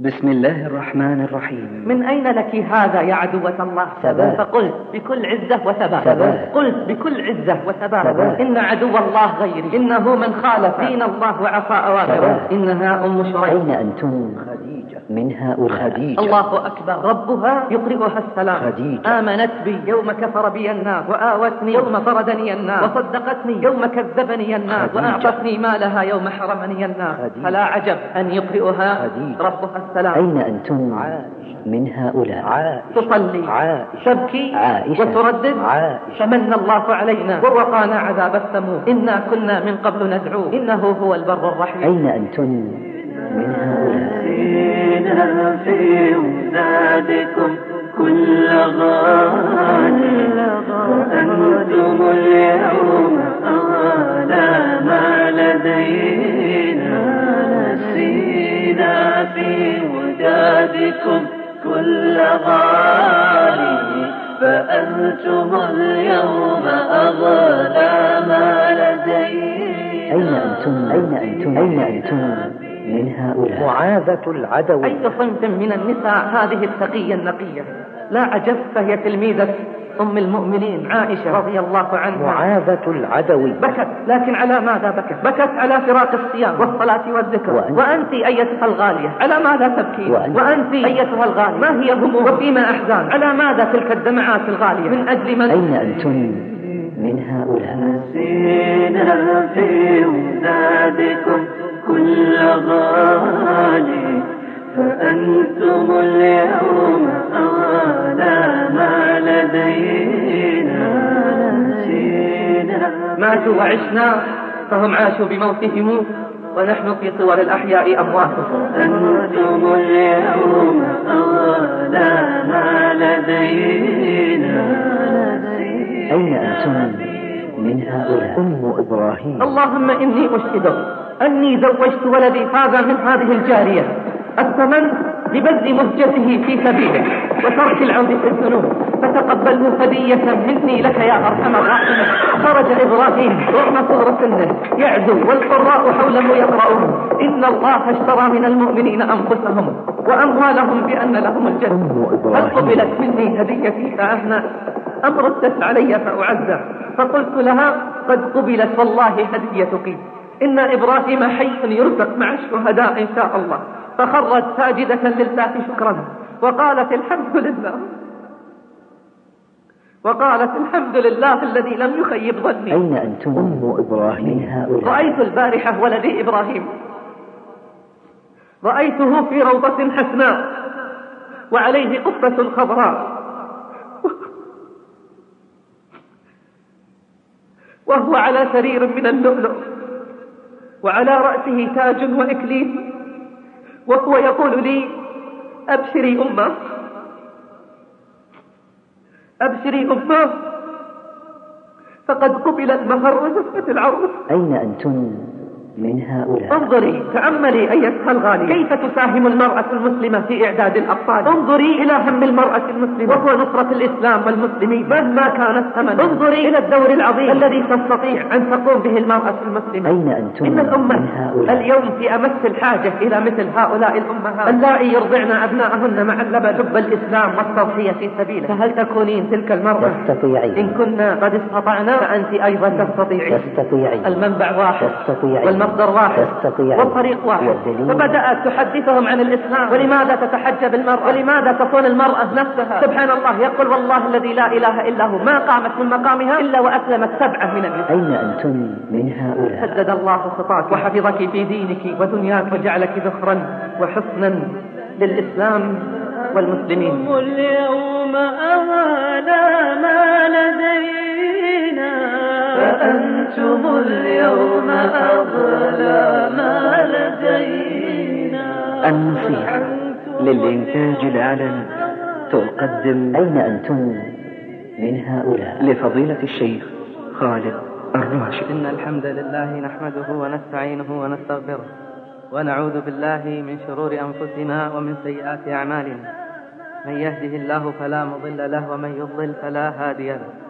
بسم الله الرحمن الرحيم. من أين لك هذا يا عدوة الله ثبات. فقلت بكل عزة وثبات ثبات. قلت بكل عزة وثبات ثبات. إن عدو الله غيري. إنه من خالف دين الله وعصى أوامره. إنها أم شريح أين أنتم؟ خديجة من هؤلاء خديجة. الله أكبر. ربها يقرئها السلام. خديجة. آمنت بي. يوم كفر بي الناس وآوتني. يوم طردني الناس. وصدقتني. يوم كذبني الناس. وأعطتني مالها يوم حرمني الناس. خديجة. فلا عجب أن يقرئها. خديجة. ربها السلام. أين أنتم من هؤلاء عائشة. تصلي. عائشة. تبكي. عائشة. وتردد. عائشة. فمن الله علينا. ووقانا عذاب السموم. إنا كنا من قبل ندعوه إنه هو البر الرحيم. أين أنتم؟ فينا في ولادكم كل غالي وأنتم اليوم أغلى ما لدينا. نسينا في ودادكم كل غالي فأنتم اليوم أغلى ما لدينا. أين أنتم؟ أين أنتم؟ أين أنتم؟ من هؤلاء. معاذة العدوي أي صنف من النساء هذه التقية النقية؟ لا عجب فهي تلميذة أم المؤمنين عائشة رضي الله عنها. معاذة العدوي بكت لكن على ماذا بكت؟ بكت على فراق الصيام والصلاة والذكر. وأنت- وأنت أيتها الغالية؟ على ماذا تبكين؟ وأنت- وأنت أيتها الغالية؟ ما هي هموم؟ وفيما أحزان؟ على ماذا تلك الدمعات الغالية؟ من أجل من أين أنتم من هؤلاء؟ نسينا في ولادكم. كل غالي فأنتم اليوم أغلى ما لدينا نسينا. ماتوا وعشنا فهم عاشوا بموتهم ونحن في صور الأحياء أمواتهم. أنتم اليوم أغلى ما لدينا أين أنتم من هؤلاء؟ أم إبراهيم. اللهم إني أشهدك. أني زوجت ولدي هذا من هذه الجارية. الثمن لبذل مهجته في سبيلك وترك العود في الذنوب. فتقبله هدية مني لك يا أرحم الراحمين. خرج إبراهيم رغم صغر سنه يعدو والقراء حوله يقرؤون. إن الله اشترى من المؤمنين أنفسهم وأموالهم بأن لهم الجنة. هل قبلت مني هديتي فأهنأ أم ردت علي فأعزى فقلت لها قد قبلت والله هديتك. إن إبراهيم حي يرزق مع الشهداء إن شاء الله. فخرت ساجدة لله شكرا. وقالت الحمد لله. وقالت الحمد لله الذي لم يخيب ظني. أين أنتم؟ أم إبراهيم. هؤلاء؟ رأيت البارحة ولدي إبراهيم. رأيته في روضة حسناء. وعليه قبة خضراء. وهو على سرير من اللؤلؤ. وعلى رأسه تاج وإكليل وهو يقول لي أبشري أمة. أبشري أمة. فقد قبل المهر وزفت العروس أين أنتم من هؤلاء. انظري تأملي أيتها الغالية. كيف تساهم المرأة المسلمة في إعداد الأطفال؟ انظري إلى هم المرأة المسلمة. وهو نصرة الإسلام والمسلمين. مهما كان الثمن انظري إلى الدور العظيم. الذي تستطيع أن تقوم به المرأة المسلمة. أين أنتم إن الأمة من هؤلاء؟ اليوم في أمس الحاجة إلى مثل هؤلاء الأمهات. اللائي يرضعن أبناءهن مع اللبن. حب الإسلام والتضحية في سبيله. فهل تكونين تلك المرأة؟ تستطيعين. إن كنا قد استطعنا فأنت أيضا تستطيعين. تستطيعين. المنبع واحد. تستطيعين. والمصدر واحد والطريق واحد. فبدأت تحدثهم عن الإسلام. ولماذا تتحجب المرأة؟ ولماذا تصون المرأة نفسها؟ سبحان الله. يقول والله الذي لا إله إلا هو. ما قامت من مقامها إلا وأسلمت سبعة من النساء أين أنتم من هؤلاء؟ سدد الله خطاك. وحفظك في دينك ودنياك وجعلك ذخرا وحسنا للإسلام والمسلمين. اليوم أغلى ما لدينا فأنتم اليوم أغلى ما لدينا. النصيحة للإنتاج الإعلامي تقدم أين أنتم من هؤلاء؟ لفضيلة الشيخ خالد الراشد. إن الحمد لله نحمده ونستعينه ونستغفره ونعوذ بالله من شرور أنفسنا ومن سيئات أعمالنا. من يهده الله فلا مضل له ومن يضلل فلا هادي له.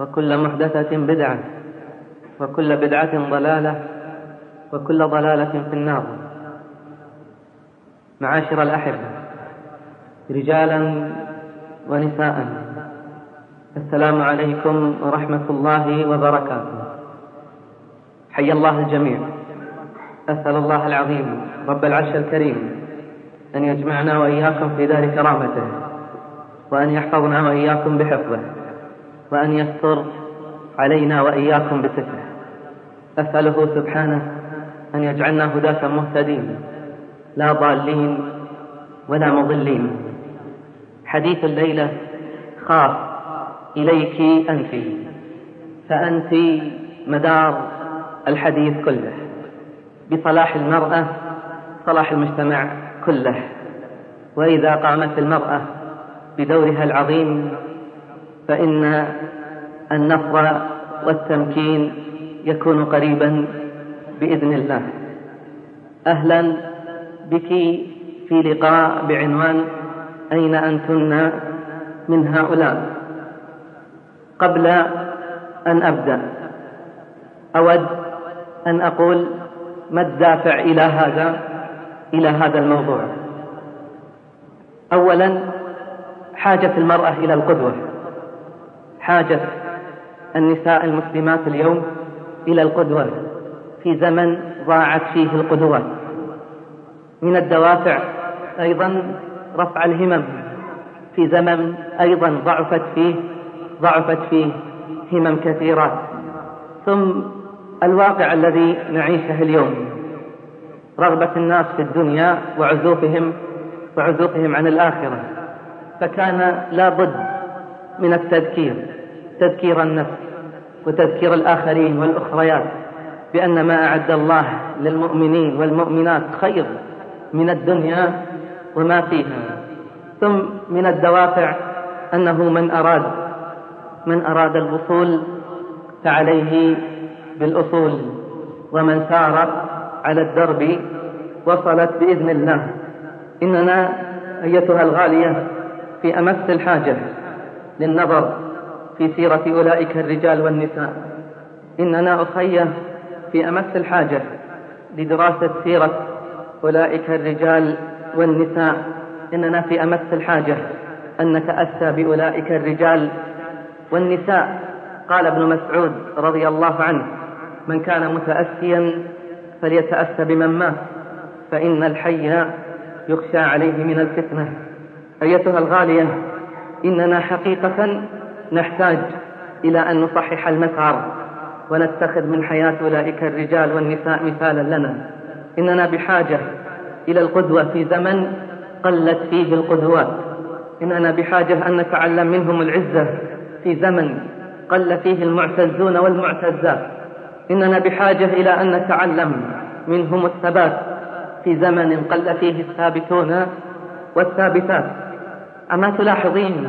وكل محدثة بدعة وكل بدعة ضلالة وكل ضلالة في النار. معاشر الأحبة رجالا ونساء السلام عليكم ورحمة الله وبركاته. حي الله الجميع. أسأل الله العظيم رب العرش الكريم أن يجمعنا وإياكم في دار كرامته وأن يحفظنا وإياكم بحفظه. وأن يستر علينا وإياكم بستره أسأله سبحانه أن يجعلنا هداة مهتدين لا ضالين ولا مضلين. حديث الليلة خاص إليك أنت فأنت مدار الحديث كله. بصلاح المرأة صلاح المجتمع كله. وإذا قامت المرأة بدورها العظيم فإن النصر والتمكين يكون قريبا بإذن الله. أهلا بك في لقاء بعنوان أين أنتن من هؤلاء؟ قبل أن أبدأ أود أن أقول ما الدافع إلى هذا إلى هذا الموضوع؟ أولا حاجة المرأة إلى القدوة. حاجة النساء المسلمات اليوم إلى القدوة في زمن ضاعت فيه القدوات من الدوافع أيضا رفع الهمم في زمن أيضا ضعفت فيه ضعفت فيه همم كثيرات ثم الواقع الذي نعيشه اليوم رغبة الناس في الدنيا وعزوفهم وعزوفهم عن الآخرة. فكان لا بد من التذكير تذكير النفس وتذكير الآخرين والأخريات بأن ما أعد الله للمؤمنين والمؤمنات خير من الدنيا وما فيها. ثم من الدوافع أنه من أراد من أراد الوصول فعليه بالأصول. ومن سار على الدرب وصلت بإذن الله. إننا أيتها الغالية في أمس الحاجة. للنظر في سيرة أولئك الرجال والنساء. إننا أخي في أمس الحاجة لدراسة سيرة أولئك الرجال والنساء. إننا في أمس الحاجة أن نتأسى بأولئك الرجال والنساء. قال ابن مسعود رضي الله عنه من كان متأسيا فليتأسى بمن مات فإن الحي يخشى عليه من الفتنة. أيتها الغالية إننا حقيقة نحتاج إلى أن نصحح المسار ونتخذ من حياة أولئك الرجال والنساء مثالا لنا. إننا بحاجة إلى القدوة في زمن قلت فيه القدوات. إننا بحاجة أن نتعلم منهم العزة في زمن قل فيه المعتزون والمعتزات إننا بحاجة إلى أن نتعلم منهم الثبات في زمن قل فيه الثابتون والثابتات. أما تلاحظين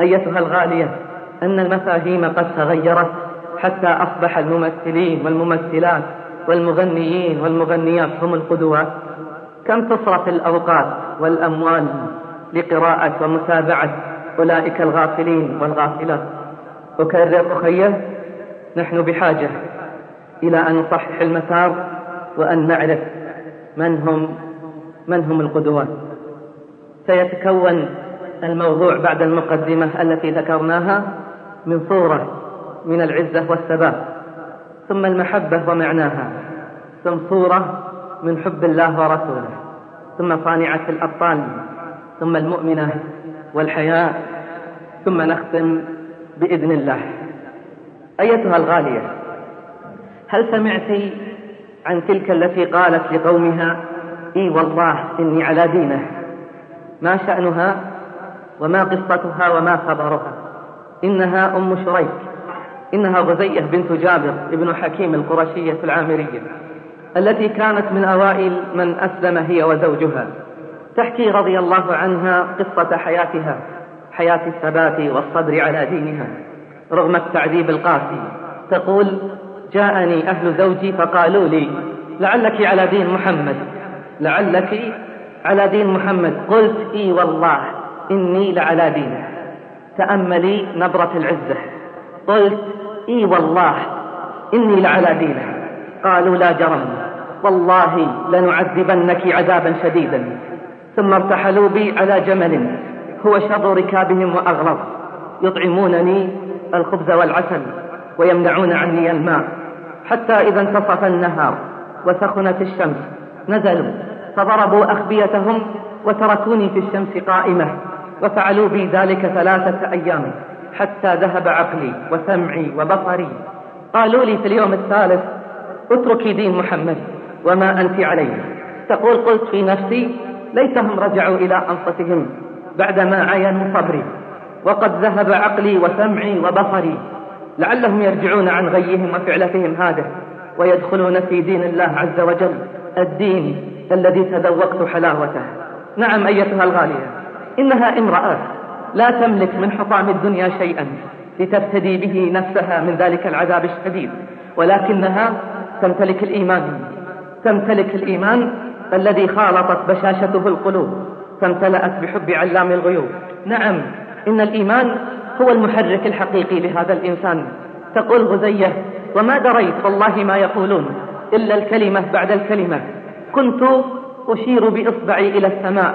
أيتها الغالية أن المفاهيم قد تغيرت حتى أصبح الممثلين والممثلات والمغنيين والمغنيات هم القدوات كم تصرف الأوقات والأموال لقراءة ومتابعة أولئك الغافلين والغافلات؟ أكرر أخيه نحن بحاجة إلى أن نصحح المسار وأن نعرف من هم من هم القدوات سيتكون الموضوع بعد المقدمة التي ذكرناها من صورة من العزة والثبات ثم المحبة ومعناها ثم صورة من حب الله ورسوله ثم صانعة الأبطال ثم المؤمنة والحياء ثم نختم بإذن الله. أيتها الغالية هل سمعت عن تلك التي قالت لقومها إي والله إني على دينه ما شأنها؟ وما قصتها وما خبرها. إنها أم شريك. إنها غزية بنت جابر ابن حكيم القرشية العامرية التي كانت من أوائل من أسلم هي وزوجها. تحكي رضي الله عنها قصة حياتها حياة الثبات والصبر على دينها. رغم التعذيب القاسي تقول جاءني أهل زوجي فقالوا لي لعلك على دين محمد. لعلك على دين محمد. قلت إي والله. إني لعلى دينه تأملي نبرة العزة. قلت إي والله إني لعلى دينه قالوا لا جرم. والله لنعذبنك عذابا شديدا. ثم ارتحلوا بي على جمل هو شر ركابهم وأغلظ يطعمونني الخبز والعسل ويمنعون عني الماء. حتى إذا انتصف النهار وسخنت الشمس نزلوا فضربوا أخبيتهم وتركوني في الشمس قائمة. وفعلوا بي ذلك ثلاثة أيام حتى ذهب عقلي وسمعي وبصري. قالوا لي في اليوم الثالث اتركي دين محمد وما أنت عليه. تقول قلت في نفسي ليتهم رجعوا إلى أنفسهم بعدما عينوا صبري وقد ذهب عقلي وسمعي وبصري. لعلهم يرجعون عن غيهم وفعلتهم هذا ويدخلون في دين الله عز وجل الدين الذي تذوقت حلاوته. نعم أيتها الغالية. إنها امرأة لا تملك من حطام الدنيا شيئا لتفتدي به نفسها من ذلك العذاب الشديد. ولكنها تمتلك الإيمان تمتلك الإيمان الذي خالطت بشاشته القلوب فامتلأت بحب علام الغيوب. نعم إن الإيمان هو المحرك الحقيقي لهذا الإنسان. تقول غزية وما دريت والله ما يقولون إلا الكلمة بعد الكلمة. كنت أشير بإصبعي إلى السماء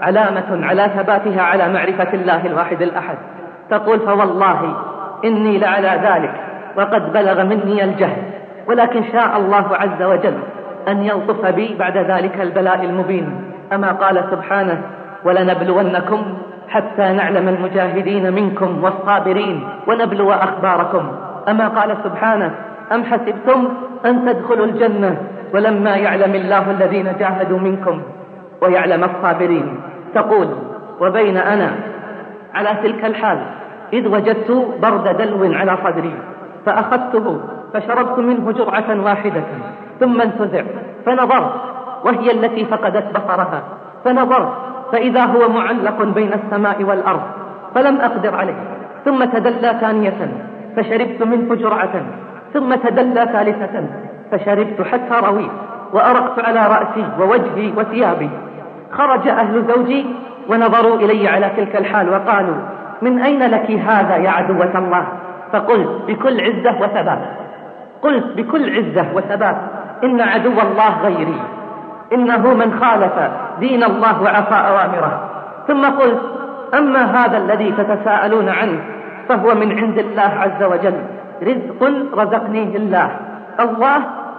علامة على ثباتها على معرفة الله الواحد الأحد. تقول فوالله إني لعلى ذلك وقد بلغ مني الجهل. ولكن شاء الله عز وجل أن يلطف بي بعد ذلك البلاء المبين. أما قال سبحانه ولنبلونكم حتى نعلم المجاهدين منكم والصابرين ونبلو أخباركم. أما قال سبحانه أم حسبتم أن تدخلوا الجنة ولما يعلم الله الذين جاهدوا منكم ويعلم الصابرين؟ تقول وبين أنا على تلك الحال إذ وجدت برد دلو على صدري فأخذته فشربت منه جرعة واحدة ثم انتزع فنظرت وهي التي فقدت بصرها فنظرت فإذا هو معلق بين السماء والأرض فلم أقدر عليه ثم تدلى ثانية فشربت منه جرعة ثم تدلى ثالثة فشربت حتى رويت وأرقت على رأسي ووجهي وثيابي خرج أهل زوجي ونظروا إلي على تلك الحال وقالوا من أين لك هذا يا عدوة الله؟ فقلت بكل عزة وثبات. قلت بكل عزة وثبات إن عدو الله غيري إنه من خالف دين الله وعصى أوامره. ثم قلت أما هذا الذي تتساءلون عنه فهو من عند الله عز وجل رزق رزقنيه الله الله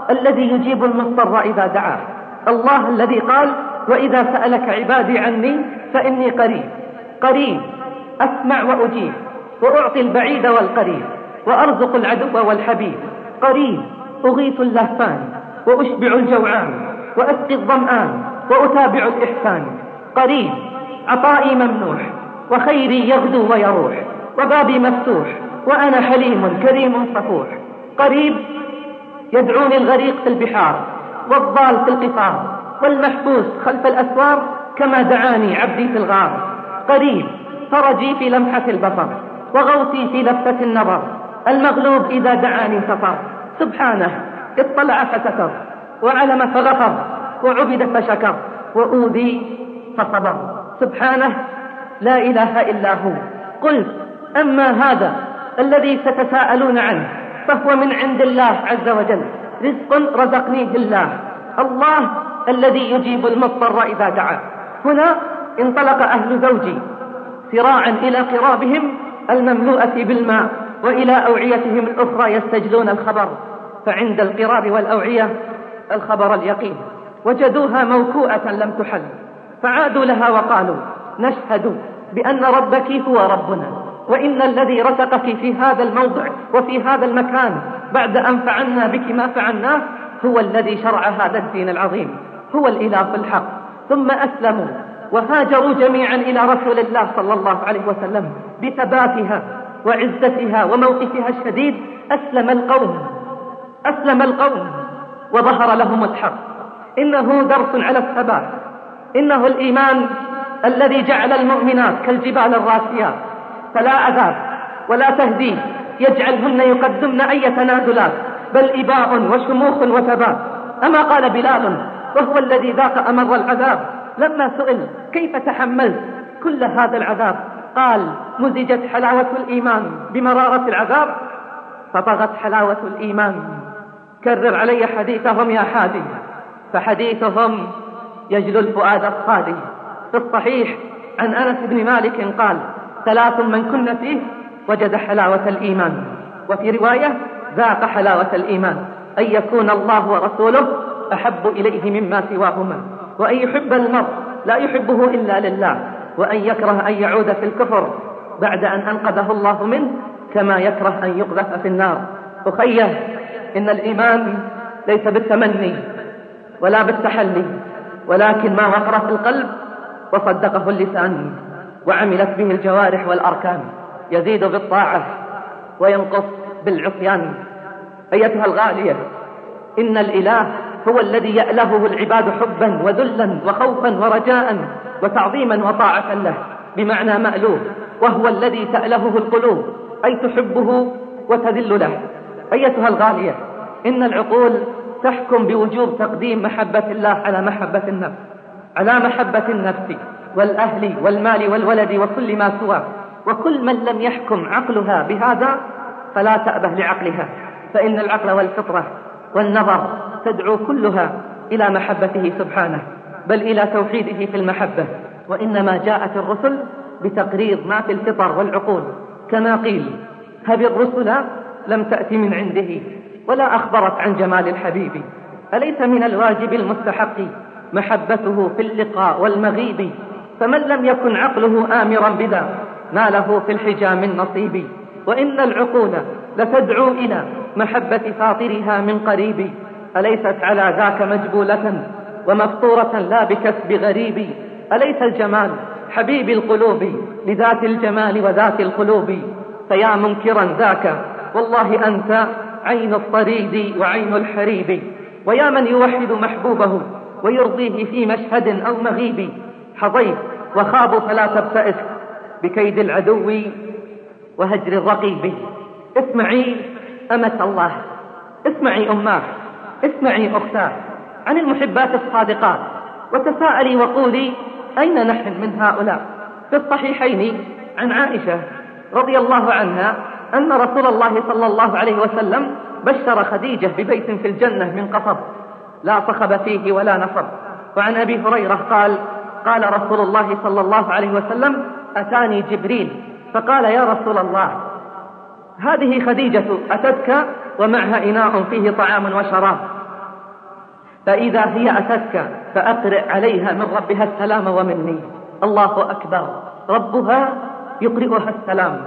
الذي يجيب المضطر إذا دعاه الله الذي قال وإذا سألك عبادي عني فإني قريب. قريب. أسمع وأجيب. وأعطي البعيد والقريب. وأرزق العدو والحبيب. قريب. أغيث اللهفان. وأشبع الجوعان. وأسقي الظمآن. وأتابع الإحسان. قريب. عطائي ممنوح. وخيري يغدو ويروح. وبابي مفتوح. وأنا حليم كريم صفوح. قريب. يدعوني الغريق في البحار. والضال في القطار. والمحبوس خلف الأسوار كما دعاني عبدي في الغار. قريب فرجي في لمحة البصر وغوثي في لفة النظر. المغلوب إذا دعاني انتصر سبحانه اطلع فستر وعلم فغفر وعبد فشكر وأوذي فصبر. سبحانه لا إله إلا هو. قلت أما هذا الذي تتساءلون عنه فهو من عند الله عز وجل. رزق رزقنيه الله الله الذي يجيب المضطر إذا دعا هنا انطلق أهل زوجي سراعا إلى قرابهم المملوءة بالماء وإلى أوعيتهم الأخرى يستجلون الخبر. فعند القراب والأوعية الخبر اليقين. وجدوها موكوءة لم تحل. فعادوا لها وقالوا نشهد بأن ربك هو ربنا. وإن الذي رزقك في هذا الموضع وفي هذا المكان بعد أن فعلنا بك ما فعلناه هو الذي شرع هذا الدين العظيم هو الإله الحق. ثم أسلموا وهاجروا جميعا إلى رسول الله صلى الله عليه وسلم بثباتها وعزتها وموقفها الشديد. أسلم القوم أسلم القوم وظهر لهم الحق. إنه درس على الثبات إنه الإيمان الذي جعل المؤمنات كالجبال الراسيات فلا عذاب ولا تهديد يجعلهن يقدمن أي تنازلات. بل إباء وشموخ وثبات. أما قال بلال وهو الذي ذاق أمر العذاب. لما سئل كيف تحملت كل هذا العذاب؟ قال مزجت حلاوة الإيمان بمرارة العذاب. فطغت حلاوة الإيمان. كرر علي حديثهم يا حادي. فحديثهم يجلو الفؤاد الصادي. في الصحيح عن أنس بن مالك قال ثلاث من كن فيه وجد حلاوة الإيمان. وفي رواية ذاق حلاوة الإيمان. أن يكون الله ورسوله أحب إليه مما سواهما. وأن يحب المرء لا يحبه إلا لله. وأن يكره أن يعود في الكفر بعد أن أنقذه الله منه كما يكره أن يقذف في النار. أخيه إن الإيمان ليس بالتمني ولا بالتحلي ولكن ما وقر في القلب وصدقه اللسان وعملت به الجوارح والأركان. يزيد بالطاعة وينقص بالعصيان. أيتها الغالية إن الإله هو الذي يألهه العباد حبا وذلا وخوفا ورجاء وتعظيما وطاعة له بمعنى مألوه وهو الذي تألهه القلوب أي تحبه وتذل له. أيتها الغالية إن العقول تحكم بوجوب تقديم محبة الله على محبة النفس على محبة النفس والأهل والمال والولد وكل ما سواه وكل من لم يحكم عقلها بهذا فلا تأبه لعقلها فإن العقل والفطرة والنظر تدعو كلها إلى محبته سبحانه بل إلى توحيده في المحبة. وإنما جاءت الرسل بتقرير ما في الفطر والعقول. كما قيل هذه الرسل لم تأتي من عنده ولا أخبرت عن جمال الحبيب. أليس من الواجب المستحق محبته في اللقاء والمغيب؟ فمن لم يكن عقله آمرا بذا ما له في الحجى من نصيب وإن العقول لتدعو إلى محبة فاطرها من قريب أليست على ذاك مجبولة ومفطورة لا بكسب غريب؟ أليس الجمال حبيب القلوب لذات الجمال وذات القلوب؟ فيا منكرا ذاك والله أنت عين الطريد وعين الحريب. ويا من يوحد محبوبه ويرضيه في مشهد أو مغيب؟ حظيت وخابوا فلا تبتئس بكيد العدو وهجر الرقيب اسمعي أمة الله. اسمعي أماه اسمعي أختاه. عن المحبات الصادقات. وتساءلي وقولي أين نحن من هؤلاء؟ في الصحيحين عن عائشة رضي الله عنها أن رسول الله صلى الله عليه وسلم بشر خديجة ببيت في الجنة من قصب. لا صخب فيه ولا نصب. وعن أبي هريرة قال قال رسول الله صلى الله عليه وسلم أتاني جبريل. فقال يا رسول الله هذه خديجة أتتك ومعها إناء فيه طعام وشراب. فإذا هي أتتك فأقرئ عليها من ربها السلام ومني. الله أكبر ربها يقرئها السلام.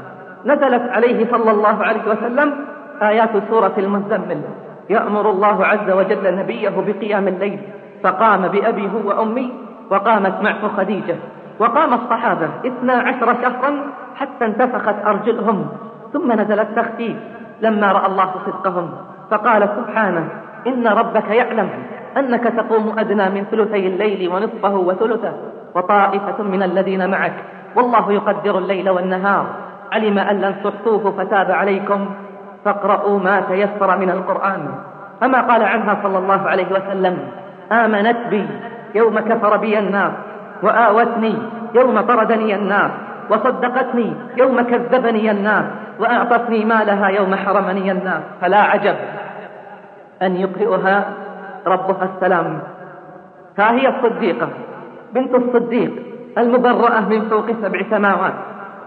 نزلت عليه صلى الله عليه وسلم آيات سورة المزمل. يأمر الله عز وجل نبيه بقيام الليل فقام بأبي هو وأمي وقامت معه خديجة. وقام الصحابة اثنا عشر شهرا حتى انتفخت أرجلهم ثم نزل التخفيف لما رأى الله صدقهم فقال سبحانه إن ربك يعلم أنك تقوم أدنى من ثلثي الليل ونصفه وثلثه وطائفة من الذين معك والله يقدر الليل والنهار علم أن لن تحصوه فتاب عليكم فاقرؤوا ما تيسر من القرآن. أما قال عنها صلى الله عليه وسلم آمنت بي يوم كفر بي الناس وآوتني يوم طردني الناس وصدقتني يوم كذبني الناس وأعطتني مالها يوم حرمني الناس. فلا عجب أن يقرئها ربها السلام. ها هي الصديقة بنت الصديق المبرأة من فوق سبع سماوات.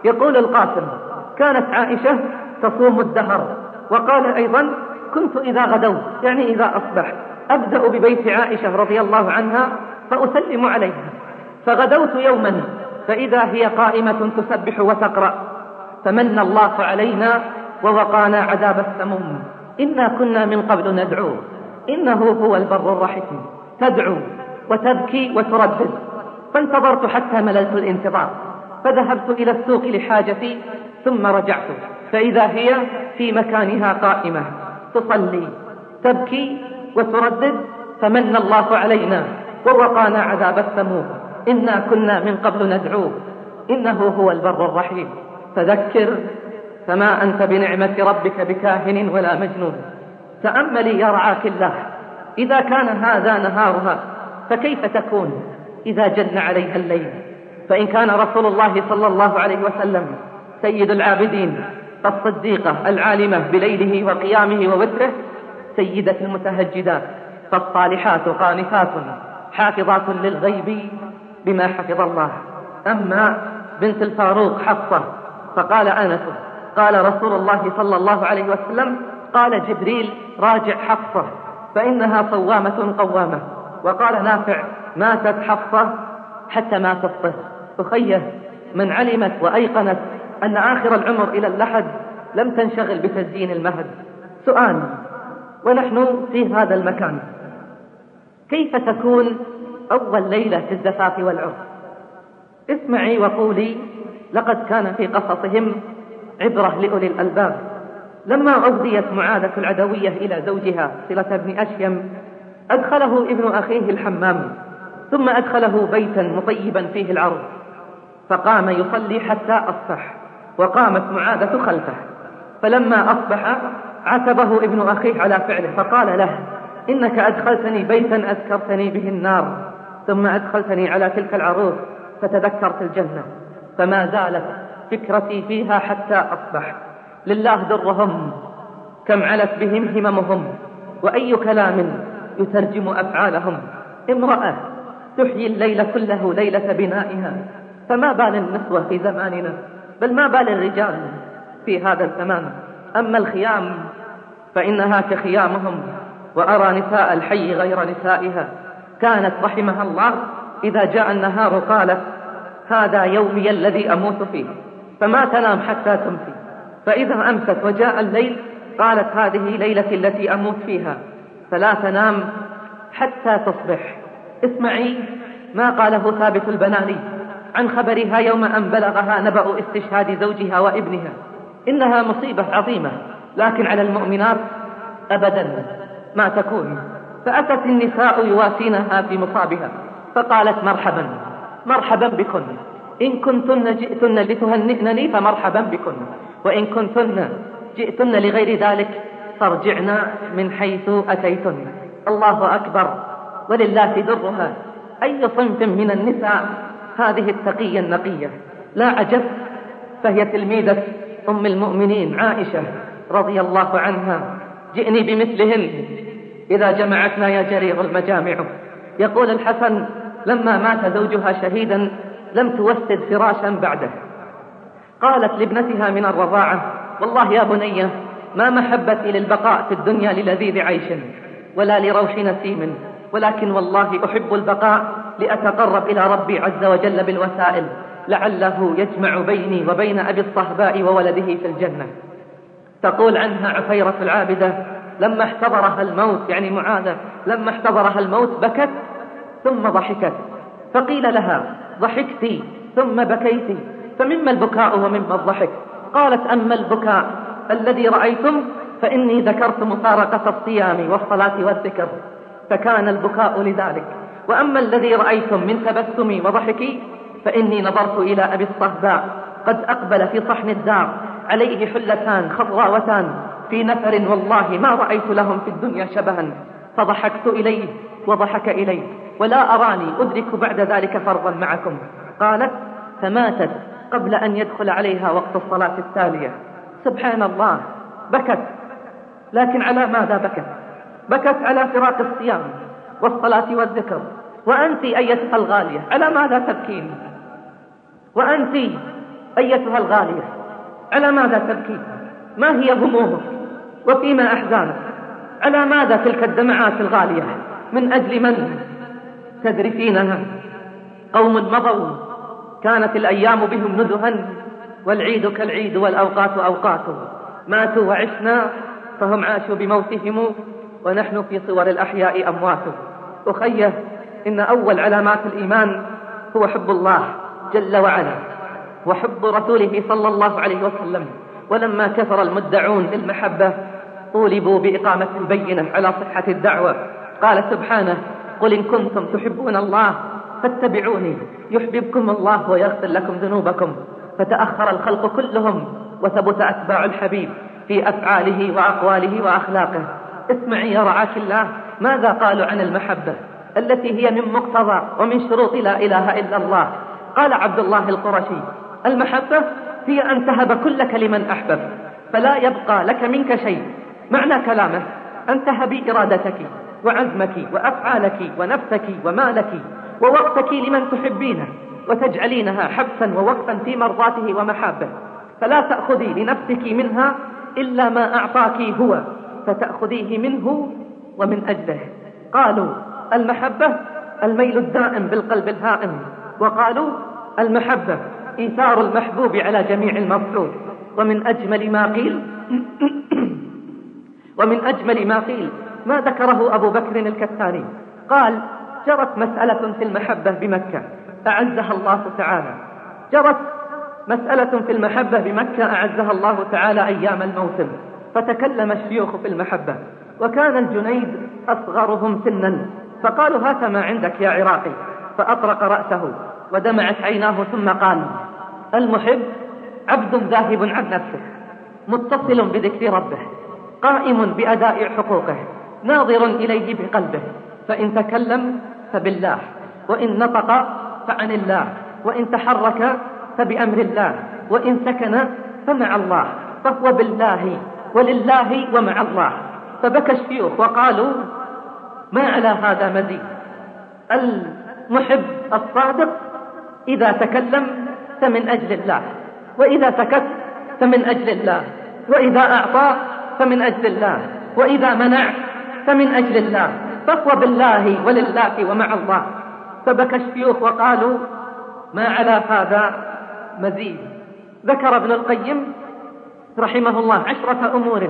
يقول القاسم كانت عائشة تصوم الدهر وقال أيضا كنت إذا غدوت يعني إذا أصبحت أبدأ ببيت عائشة رضي الله عنها فأسلم عليها. فغدوت يوما فإذا هي قائمة تسبح وتقرأ فمن الله علينا ووقانا عذاب السموم. إنا كنا من قبل ندعوه إنه هو البر الرحيم. تدعو وتبكي وتردد. فانتظرت حتى مللت الانتظار فذهبت إلى السوق لحاجتي ثم رجعت. فإذا هي في مكانها قائمة تصلي تبكي وتردد فمن الله علينا ووقانا عذاب السموم. إنا كنا من قبل ندعوه إنه هو البر الرحيم. فذكر فما أنت بنعمة ربك بكاهن ولا مجنون. تأملي يرعاك الله إذا كان هذا نهارها فكيف تكون؟ إذا جن عليها الليل. فإن كان رسول الله صلى الله عليه وسلم سيد العابدين الصديقة العالمة بليله وقيامه ووتره سيدة المتهجدات فالصالحات قانتات حافظات للغيب بما حفظ الله. أما بنت الفاروق حفصة فقال أنس قال رسول الله صلى الله عليه وسلم قال جبريل راجع حفصة فإنها صوامة قوامة. وقال نافع ماتت حفصة حتى مات الطفل أخيه من علمت وأيقنت أن آخر العمر إلى اللحد لم تنشغل بتزيين المهد. سؤال ونحن في هذا المكان كيف تكون أول ليلة في الزفاف والعرس اسمعي وقولي لقد كان في قصصهم عبرة لأولي الألباب. لما عزيت معاذة العدوية إلى زوجها صلة بن أشيم أدخله ابن أخيه الحمام ثم أدخله بيتا مطيبا فيه العرض. فقام يصلي حتى أصبح وقامت معاذة خلفه. فلما أصبح عتبه ابن أخيه على فعله فقال له إنك أدخلتني بيتا أذكرتني به النار. ثم أدخلتني على تلك العروس فتذكرت الجنة فما زالت فكرتي فيها حتى أصبح. لله درهم كم علت بهم هممهم وأي كلام يترجم أفعالهم. امرأة تحيي الليل كله ليلة بنائها فما بال النسوة في زماننا؟ بل ما بال الرجال في هذا الزمان؟ أما الخيام فإنها كخيامهم وأرى نساء الحي غير نسائها. كانت رحمها الله إذا جاء النهار قالت هذا يومي الذي أموت فيه فما تنام حتى تمسي. فإذا أمست وجاء الليل قالت هذه ليلتي التي أموت فيها فلا تنام حتى تصبح. اسمعي ما قاله ثابت البناني عن خبرها يوم أن بلغها نبأ استشهاد زوجها وابنها. إنها مصيبة عظيمة لكن على المؤمنات أبدا ما تكون. فأتت النساء يواسينها في مصابها فقالت مرحبا مرحبا بكن. إن كنتن جئتن لتهنئنني فمرحبا بكن. وإن كنتن جئتن لغير ذلك فارجعن من حيث أتيتن. الله أكبر. ولله درها. أي صنف من النساء هذه التقية النقية؟ لا عجب فهي تلميذة أم المؤمنين عائشة رضي الله عنها. جئني بمثلهن. إذا جمعتنا يا جرير المجامع يقول الحسن لما مات زوجها شهيدا لم توسد فراشا بعده. قالت لابنتها من الرضاعة والله يا بني ما محبتي للبقاء في الدنيا للذيذ عيش ولا لروح نسيم ولكن والله أحب البقاء لأتقرب إلى ربي عز وجل بالوسائل لعله يجمع بيني وبين أبي الصهباء وولده في الجنة. تقول عنها عفيرة العابدة لما احتضرها الموت يعني معاذة لما احتضرها الموت بكت ثم ضحكت. فقيل لها ضحكت ثم بكيت فمما البكاء ومما الضحك. قالت أما البكاء الذي رأيتم فإني ذكرت مفارقة الصيام والصلاة والذكر فكان البكاء لذلك. وأما الذي رأيتم من تبسمي وضحكي فإني نظرت إلى أبي الصهباء قد أقبل في صحن الدار عليه حلتان خضراوتان في نفر والله ما رأيت لهم في الدنيا شبها. فضحكت إليه وضحك إليه. ولا أراني أدرك بعد ذلك فرضا معكم. قالت فماتت قبل أن يدخل عليها وقت الصلاة التالية. سبحان الله بكت. لكن على ماذا بكت؟ بكت على فراق الصيام والصلاة والذكر. وأنت أيتها الغالية على ماذا تبكين؟ وأنت أيتها الغالية على ماذا تبكين؟ ما هي همومك؟ وفيما أحزانك على ماذا تلك الدمعات الغالية؟ من أجل من؟ تذرفينها قوم مضوا. كانت الأيام بهم نزها والعيد كالعيد والأوقات أوقات. ماتوا وعشنا فهم عاشوا بموتهم ونحن في صور الأحياء أموات. أخيه إن أول علامات الإيمان هو حب الله جل وعلا وحب رسوله صلى الله عليه وسلم. ولما كثر المدعون للمحبة طولبوا بإقامة البينة على صحة الدعوة. قال سبحانه قل إن كنتم تحبون الله فاتبعوني يحببكم الله ويغفر لكم ذنوبكم. فتأخر الخلق كلهم وثبت أتباع الحبيب في أفعاله وأقواله وأخلاقه. اسمعي يا رعاك الله ماذا قالوا عن المحبة التي هي من مقتضى ومن شروط لا إله إلا الله؟ قال عبد الله القرشي المحبة هي أن تهب كلك لمن أحبب فلا يبقى لك منك شيء. معنى كلامه أن تهبي إرادتك وعزمك وأفعالك ونفسك ومالك ووقتك لمن تحبينه وتجعلينها حبسا ووقفا في مرضاته ومحابه. فلا تأخذي لنفسك منها إلا ما أعطاك هو فتأخذيه منه ومن أجله. قالوا المحبة الميل الدائم بالقلب الهائم. وقالوا المحبة إيثار المحبوب على جميع المفعول ومن أجمل ما قيل ومن أجمل ما قيل ما ذكره أبو بكر الكتاني. قال جرت مسألة في المحبة بمكة أعزها الله تعالى. جرت مسألة في المحبة بمكة أعزها الله تعالى أيام الموسم. فتكلم الشيوخ في المحبة وكان الجنيد أصغرهم سنا. فقالوا هات ما عندك يا عراقي. فأطرق رأسه ودمعت عيناه ثم قال المحب عبد ذاهب عن نفسه متصل بذكر ربه. قائم بأداء حقوقه ناظر إليه بقلبه فإن تكلم فبالله وإن نطق فعن الله وإن تحرك فبأمر الله وإن سكن فمع الله فهو بالله ولله ومع الله. فبكى الشيوخ وقالوا ما على هذا مزيد؟ المحب الصادق إذا تكلم فمن أجل الله وإذا سكت فمن أجل الله وإذا أعطى فمن أجل الله. وإذا منع فمن أجل الله. فهو بالله ولله ومع الله. فبكى الشيوخ وقالوا ما على هذا مزيد. ذكر ابن القيم رحمه الله عشرة أمور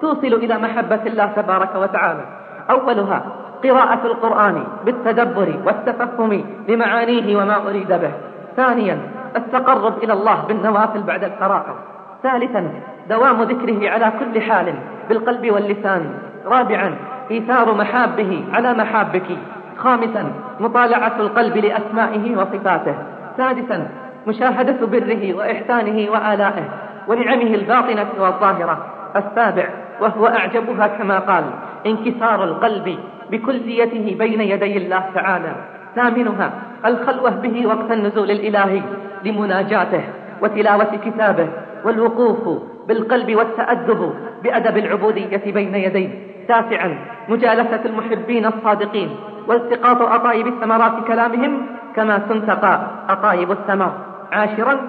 توصل إلى محبة الله تبارك وتعالى. أولها قراءة القرآن بالتدبر والتفهم لمعانيه وما أريد به. ثانيا التقرب إلى الله بالنوافل بعد الفرائض ثالثا دوام ذكره على كل حال بالقلب واللسان. رابعا إيثار محابه على محابك. خامسا مطالعة القلب لأسمائه وصفاته. سادسا مشاهدة بره وإحسانه وآلائه ونعمه الباطنة والظاهرة. السابع وهو أعجبها كما قال انكسار القلب بكليته بين يدي الله تعالى. ثامنها الخلوة به وقت النزول الإلهي لمناجاته وتلاوة كتابه والوقوف بالقلب والتأدب بأدب العبودية بين يديه. تاسعا مجالسة المحبين الصادقين والتقاط أطايب ثمرات كلامهم كما تنتقى أطايب الثمر. عاشرا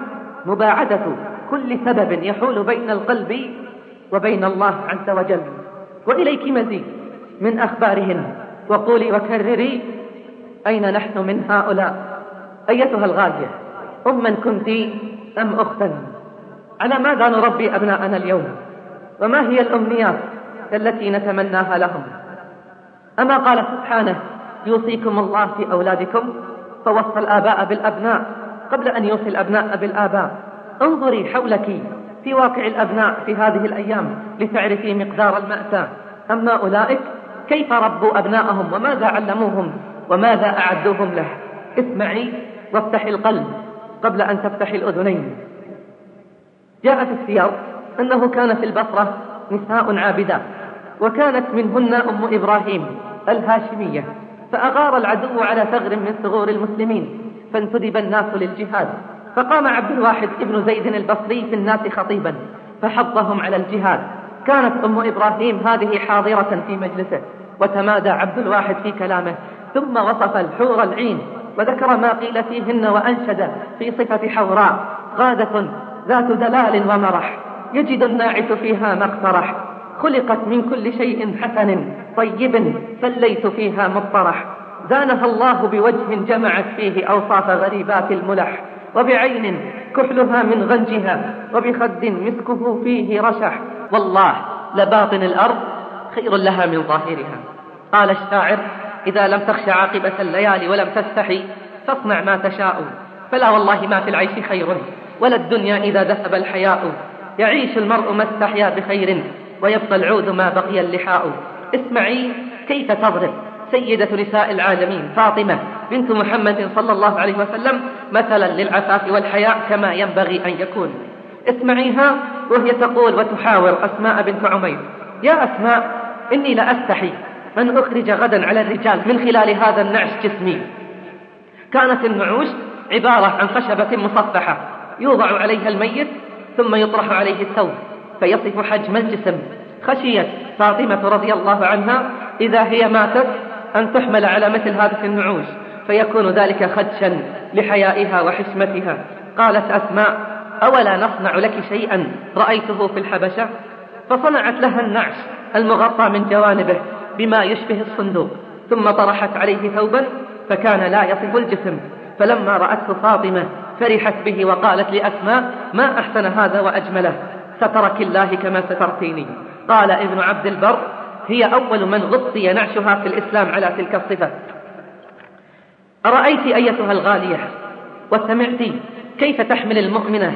مباعدة كل سبب يحول بين القلب وبين الله عز وجل. وإليك مزيد من أخبارهن. وقولي وكرري أين نحن من هؤلاء؟ أيتها الغالية أما كنت أم أختا؟ على ماذا نربي أبناءنا اليوم؟ وما هي الأمنيات التي نتمناها لهم؟ أما قال سبحانه يوصيكم الله في أولادكم فوصى الآباء بالأبناء قبل أن يوصي الأبناء بالآباء. انظري حولك في واقع الأبناء في هذه الأيام لتعرفي مقدار المأساة. أما أولئك كيف ربوا أبناءهم؟ وماذا علموهم؟ وماذا أعدوهم له؟ اسمعي وافتحي القلب قبل أن تفتحي الأذنين. جاء في السياق أنه كان في البصرة نساء عابدات وكانت منهن أم إبراهيم الهاشمية فأغار العدو على ثغر من ثغور المسلمين فانتدب الناس للجهاد فقام عبد الواحد ابن زيد البصري في الناس خطيبا فحضهم على الجهاد. كانت أم إبراهيم هذه حاضرة في مجلسه وتمادى عبد الواحد في كلامه ثم وصف الحور العين وذكر ما قيل فيهن وأنشد في صفة حوراء غادة ذات دلال ومرح. يجد الناعس فيها ما اقترح. خلقت من كل شيء حسن طيب فالليث فيها مطرح. زانها الله بوجه جمعت فيه أوصاف غريبات الملح. وبعين كحلها من غنجها وبخد مسكه فيه رشح. والله لباطن الأرض خير لها من ظاهرها. قال الشاعر إذا لم تخش عاقبة الليالي ولم تستحي فاصنع ما تشاء. فلا والله ما في العيش خير. ولا الدنيا إذا دثب الحياء. يعيش المرء ما استحيا بخير ويبقى العود ما بقي اللحاء. اسمعي كيف تضرب سيدة نساء العالمين. فاطمة بنت محمد صلى الله عليه وسلم مثلا للعفاف والحياء كما ينبغي أن يكون. اسمعيها وهي تقول وتحاور أسماء بنت عمير. يا أسماء إني لأستحي أن أخرج غدا على الرجال من خلال هذا النعش جسمي. كانت النعوش عبارة عن خشبة مصفحة. يوضع عليها الميت ثم يطرح عليه الثوب فيصف حجم الجسم. خشيت فاطمة رضي الله عنها إذا هي ماتت أن تحمل على مثل هذه النعوش فيكون ذلك خدشا لحيائها وحشمتها. قالت أسماء أولا نصنع لك شيئا رأيته في الحبشة؟ فصنعت لها النعش المغطى من جوانبه بما يشبه الصندوق ثم طرحت عليه ثوبا فكان لا يصف الجسم. فلما رأته فاطمة فرحت به وقالت لأسماء ما أحسن هذا وأجمله؟ سترك الله كما سترتيني. قال ابن عبد البر هي أول من غطي نعشها في الإسلام على تلك الصفة. أرأيت أيتها الغالية؟ وسمعت كيف تحمل المؤمنة؟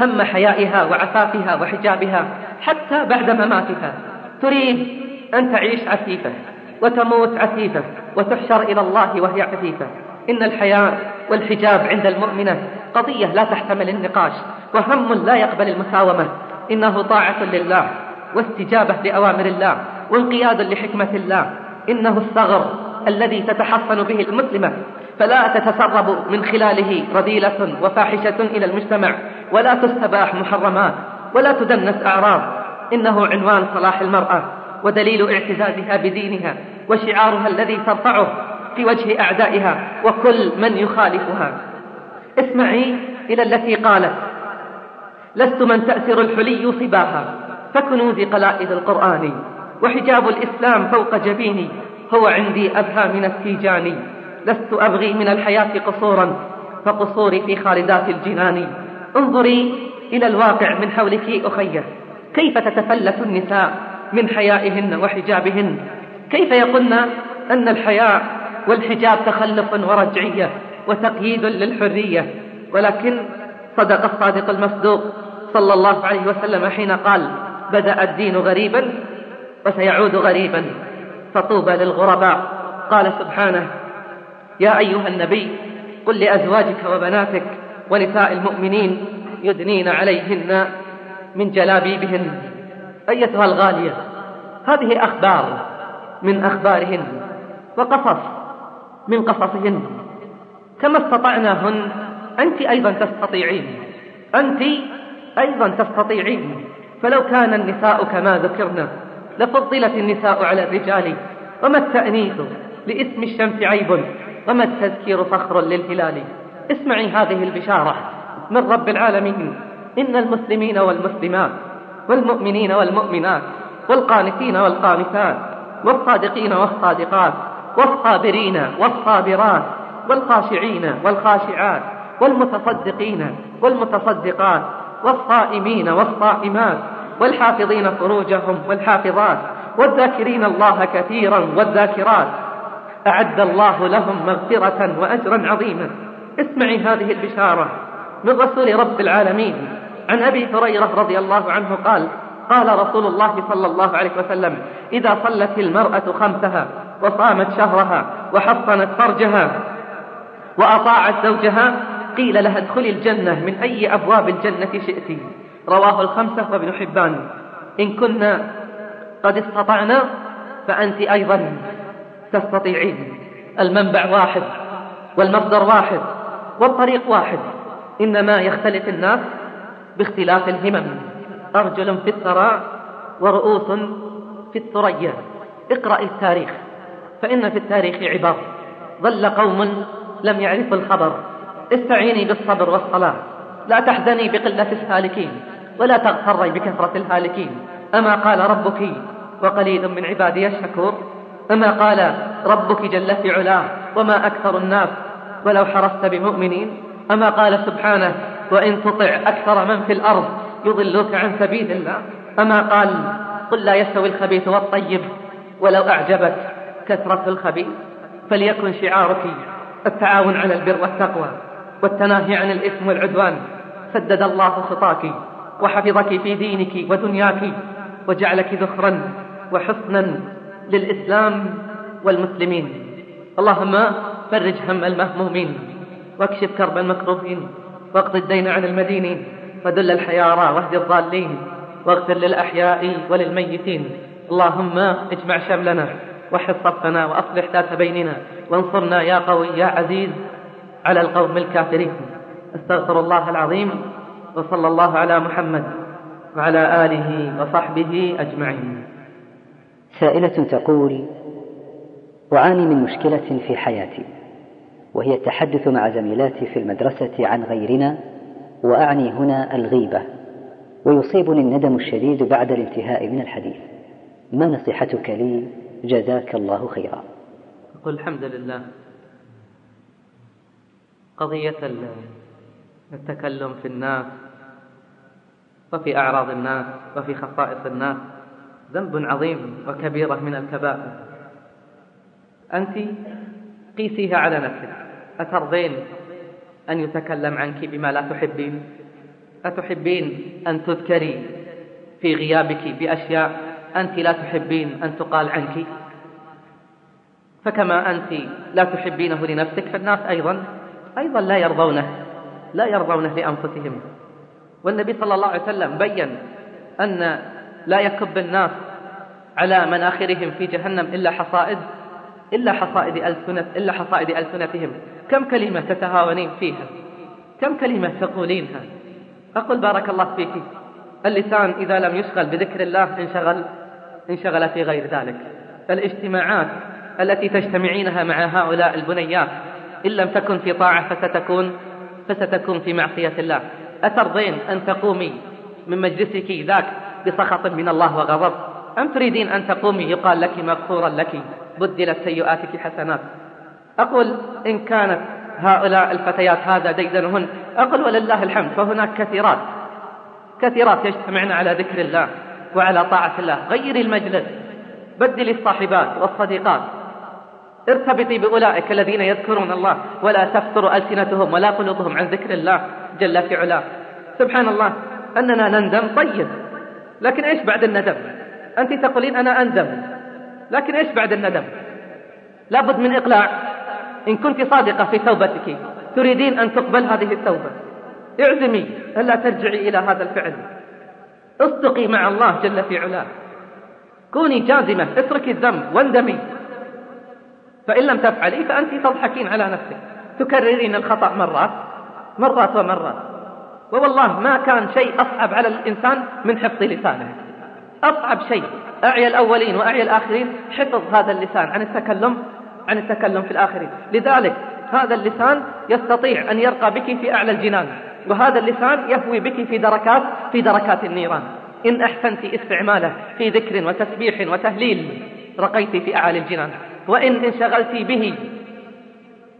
هم حيائها وعفافها وحجابها حتى بعد مماتها. تريد أن تعيش عفيفة وتموت عفيفة وتحشر إلى الله وهي عفيفة. إن الحياء والحجاب عند المؤمنة قضية لا تحتمل النقاش وهم لا يقبل المساومة. إنه طاعة لله واستجابة لأوامر الله وانقياد لحكمة الله. إنه الثغر الذي تتحصن به المسلمة. فلا تتسرب من خلاله رذيلة وفاحشة إلى المجتمع ولا تستباح محرمات ولا تدنس أعراض. إنه عنوان صلاح المرأة ودليل اعتزازها بدينها وشعارها الذي ترفعه في وجه أعدائها وكل من يخالفها. اسمعي إلى التي قالت. لست من تأثر الحلي صباها فكنوز قلائد القرآن وحجاب الإسلام فوق جبيني هو عندي أبهى من التيجان. لست أبغي من الحياة قصورا فقصوري في خالدات الجنان. انظري إلى الواقع من حولك أخيه كيف تتفلت النساء من حيائهن وحجابهن؟ كيف يقولن أن الحياء والحجاب تخلف ورجعية؟ وتقييد للحرية. ولكن صدق الصادق المصدوق صلى الله عليه وسلم حين قال بدأ الدين غريبا وسيعود غريبا فطوبى للغرباء. قال سبحانه يا أيها النبي قل لأزواجك وبناتك ونساء المؤمنين يدنين عليهن من جلابيبهن أيتها الغالية هذه أخبار من أخبارهن وقصص من قصصهن. كما استطعناهن. أنت أيضا تستطيعين. أنت أيضا تستطيعين. فلو كان النساء كما ذكرنا لفضلت النساء على الرجال. وما التأنيث لإثم الشمس عيب؟ وما التذكير فخر للهلال؟ اسمعي هذه البشارة من رب العالمين. إن المسلمين والمسلمات والمؤمنين والمؤمنات والقانتين والقانتات والصادقين والصادقات والصابرين والصابرات والخاشعين والخاشعات والمتصدقين والمتصدقات والصائمين والصائمات والحافظين فروجهم والحافظات والذاكرين الله كثيرا والذاكرات أعد الله لهم مغفرة وأجرا عظيما اسمعي هذه البشارة من رسول رب العالمين عن أبي هريرة رضي الله عنه قال قال رسول الله صلى الله عليه وسلم إذا صلت المرأة خمسها وصامت شهرها وحصنت فرجها وأطاعت زوجها قيل لها ادخلي الجنة من أي أبواب الجنة شئت رواه الخمسة وابن حبان. إن كنا قد استطعنا فأنت أيضا تستطيعين. المنبع واحد والمصدر واحد والطريق واحد. إنما يختلف الناس باختلاف الهمم. أرجل في الثراء ورؤوس في الثريا. اقرأ التاريخ فإن في التاريخ عبر ظل قوم لم يعرفوا الخبر. استعيني بالصبر والصلاة. لا تحزني بقلة الهالكين ولا تغتري بكثرة الهالكين. أما قال ربك وقليل من عبادي الشكور. أما قال ربك جل في علاه وما أكثر الناس ولو حرصت بمؤمنين. أما قال سبحانه وإن تطع أكثر من في الأرض يضلوك عن سبيل الله. أما قال قل لا يستوي الخبيث والطيب ولو أعجبك كثرة الخبيث فليكن شعارك التعاون على البر والتقوى والتناهي عن الإثم والعدوان. سدد الله خطاك وحفظك في دينك ودنياك وجعلك ذخرا وحصنا للإسلام والمسلمين. اللهم فرج هم المهمومين واكشف كرب المكروبين واقض الدين عن المدينين ودل الحيارى واهد الضالين واغفر للأحياء وللميتين. اللهم اجمع شملنا وحد صفنا وأصلح ذات بيننا وانصرنا يا قوي يا عزيز على القوم الكافرين. أستغفر الله العظيم وصلى الله على محمد وعلى آله وصحبه أجمعين. سائلة تقول أعاني من مشكلة في حياتي وهي التحدث مع زميلاتي في المدرسة عن غيرنا وأعني هنا الغيبة ويصيبني الندم الشديد بعد الانتهاء من الحديث. ما نصيحتك لي؟ جزاك الله خيرا. أقول الحمد لله. قضية التكلم في الناس وفي أعراض الناس وفي خصائص الناس ذنب عظيم وكبيرة من الكبائر. أنت قيسيها على نفسك. أترضين أن يتكلم عنك بما لا تحبين؟ أتحبين أن تذكري في غيابك بأشياء أنت لا تحبين أن تقال عنك. فكما أنت لا تحبينه لنفسك فالناس أيضا أيضا لا يرضونه لا يرضونه لأنفسهم. والنبي صلى الله عليه وسلم بين أن لا يكب الناس على مناخرهم في جهنم إلا حصائد إلا حصائد ألسنة إلا حصائد ألسنتهم. كم كلمة تتهاونين فيها؟ كم كلمة تقولينها؟ أقول بارك الله فيك. اللسان إذا لم يشغل بذكر الله انشغل. انشغل في غير ذلك. الاجتماعات التي تجتمعينها مع هؤلاء البنيات إن لم تكن في طاعة فستكون فستكون في معصية الله. أترضين أن تقومي من مجلسك ذاك بسخط من الله وغضب؟ أم تريدين أن تقومي يقال لك مغفورا لك بدلت سيئاتك حسنات؟ أقول إن كانت هؤلاء الفتيات هذا ديدنهن أقول ولله الحمد فهناك كثيرات كثيرات يجتمعن على ذكر الله. وعلى طاعة الله. غيري المجلس. بدلي الصاحبات والصديقات. ارتبطي بأولئك الذين يذكرون الله. ولا تفتر ألسنتهم ولا قلوبهم عن ذكر الله جل في علاه. سبحان الله أننا نندم. طيب. لكن إيش بعد الندم؟ أنت تقولين أنا أندم. لكن إيش بعد الندم؟ لابد من إقلاع. إن كنت صادقة في توبتك تريدين أن تقبل هذه التوبة. اعزمي ألا ترجعي إلى هذا الفعل. اصدقي مع الله جل في علاه. كوني جازمة اتركي الذنب واندمي. فإن لم تفعلي فأنت تضحكين على نفسك. تكررين الخطأ مرات مرات ومرات. ووالله ما كان شيء أصعب على الإنسان من حفظ لسانه. أصعب شيء. أعيا الأولين وأعيا الآخرين حفظ هذا اللسان عن التكلم عن التكلم في الآخرين. لذلك هذا اللسان يستطيع أن يرقى بك في أعلى الجنان. وهذا اللسان يهوي بك في دركات في دركات النيران. إن أحسنت استعماله في ذكر وتسبيح وتهليل رقيت في أعالي الجنان. وإن انشغلت به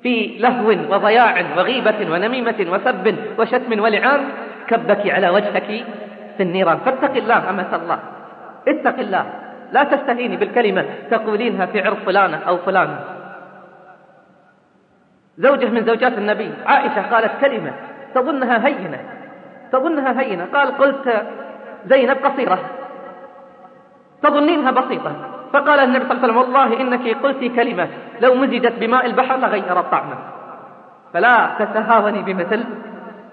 في لهو وضياع وغيبة ونميمة وسب وشتم ولعان كبك على وجهك في النيران. فاتق الله أمة الله. اتق الله. لا تستهيني بالكلمة تقولينها في عرض فلانة أو فلان. زوجة من زوجات النبي عائشة قالت كلمة تظنها هينة تظنها هينة. قال قلت زينب قصيرة تظنينها بسيطة. فقال النبي صلى الله عليه وسلم والله إنك قلت كلمة لو مزجت بماء البحر لغيرت طعمه فلا تتهاوني بمثل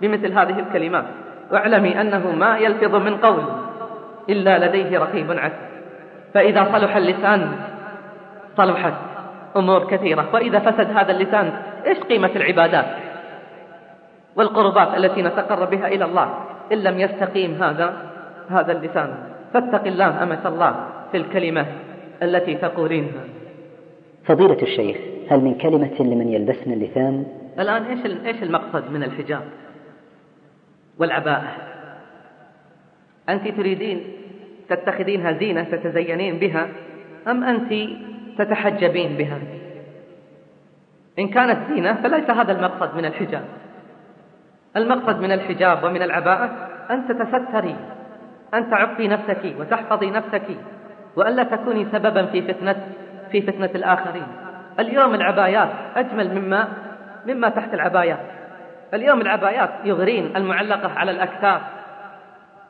بمثل هذه الكلمات واعلمي أنه ما يلفظ من قول إلا لديه رقيب عتيد. فإذا صلح اللسان صلحت أمور كثيرة. وإذا فسد هذا اللسان إيش قيمة العبادات؟ والقربات التي نتقرب بها إلى الله. إن لم يستقيم هذا هذا اللسان. فاتق الله أمة الله في الكلمة التي تقولينها. فضيلة الشيخ هل من كلمة لمن يلبسن اللثام؟ الآن إيش إيش المقصد من الحجاب والعباءة؟ أنت تريدين تتخذينها زينة تتزينين بها أم أنت تتحجبين بها؟ إن كانت زينة فليس هذا المقصد من الحجاب. المقصد من الحجاب ومن العباءة أن تتستري أن تعفي نفسك وتحفظي نفسك وألا تكوني سببا في فتنة في فتنة الآخرين. اليوم العبايات أجمل مما مما تحت العبايات. اليوم العبايات يغرين المعلقة على الأكتاف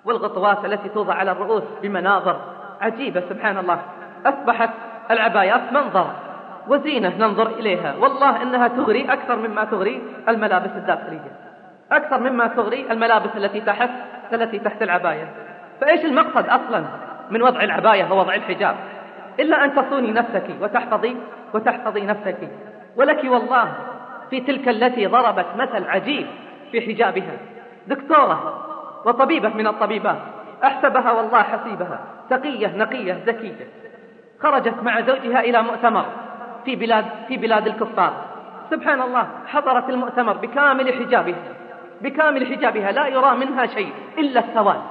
والغطوات التي توضع على الرؤوس بمناظر عجيبة سبحان الله. أصبحت العبايات منظر وزينة ننظر إليها. والله إنها تغري أكثر مما تغري الملابس الداخلية. أكثر مما تغري الملابس التي تحت التي تحت العباية. فإيش المقصد أصلا من وضع العباية ووضع الحجاب؟ إلا أن تصوني نفسك وتحفظي وتحفظي نفسك. ولك والله في تلك التي ضربت مثل عجيب في حجابها. دكتورة وطبيبة من الطبيبات أحسبها والله حسيبها. تقية نقية ذكية خرجت مع زوجها إلى مؤتمر في بلاد في بلاد الكفار. سبحان الله حضرت المؤتمر بكامل حجابها. بكامل حجابها لا يرى منها شيء إلا السواد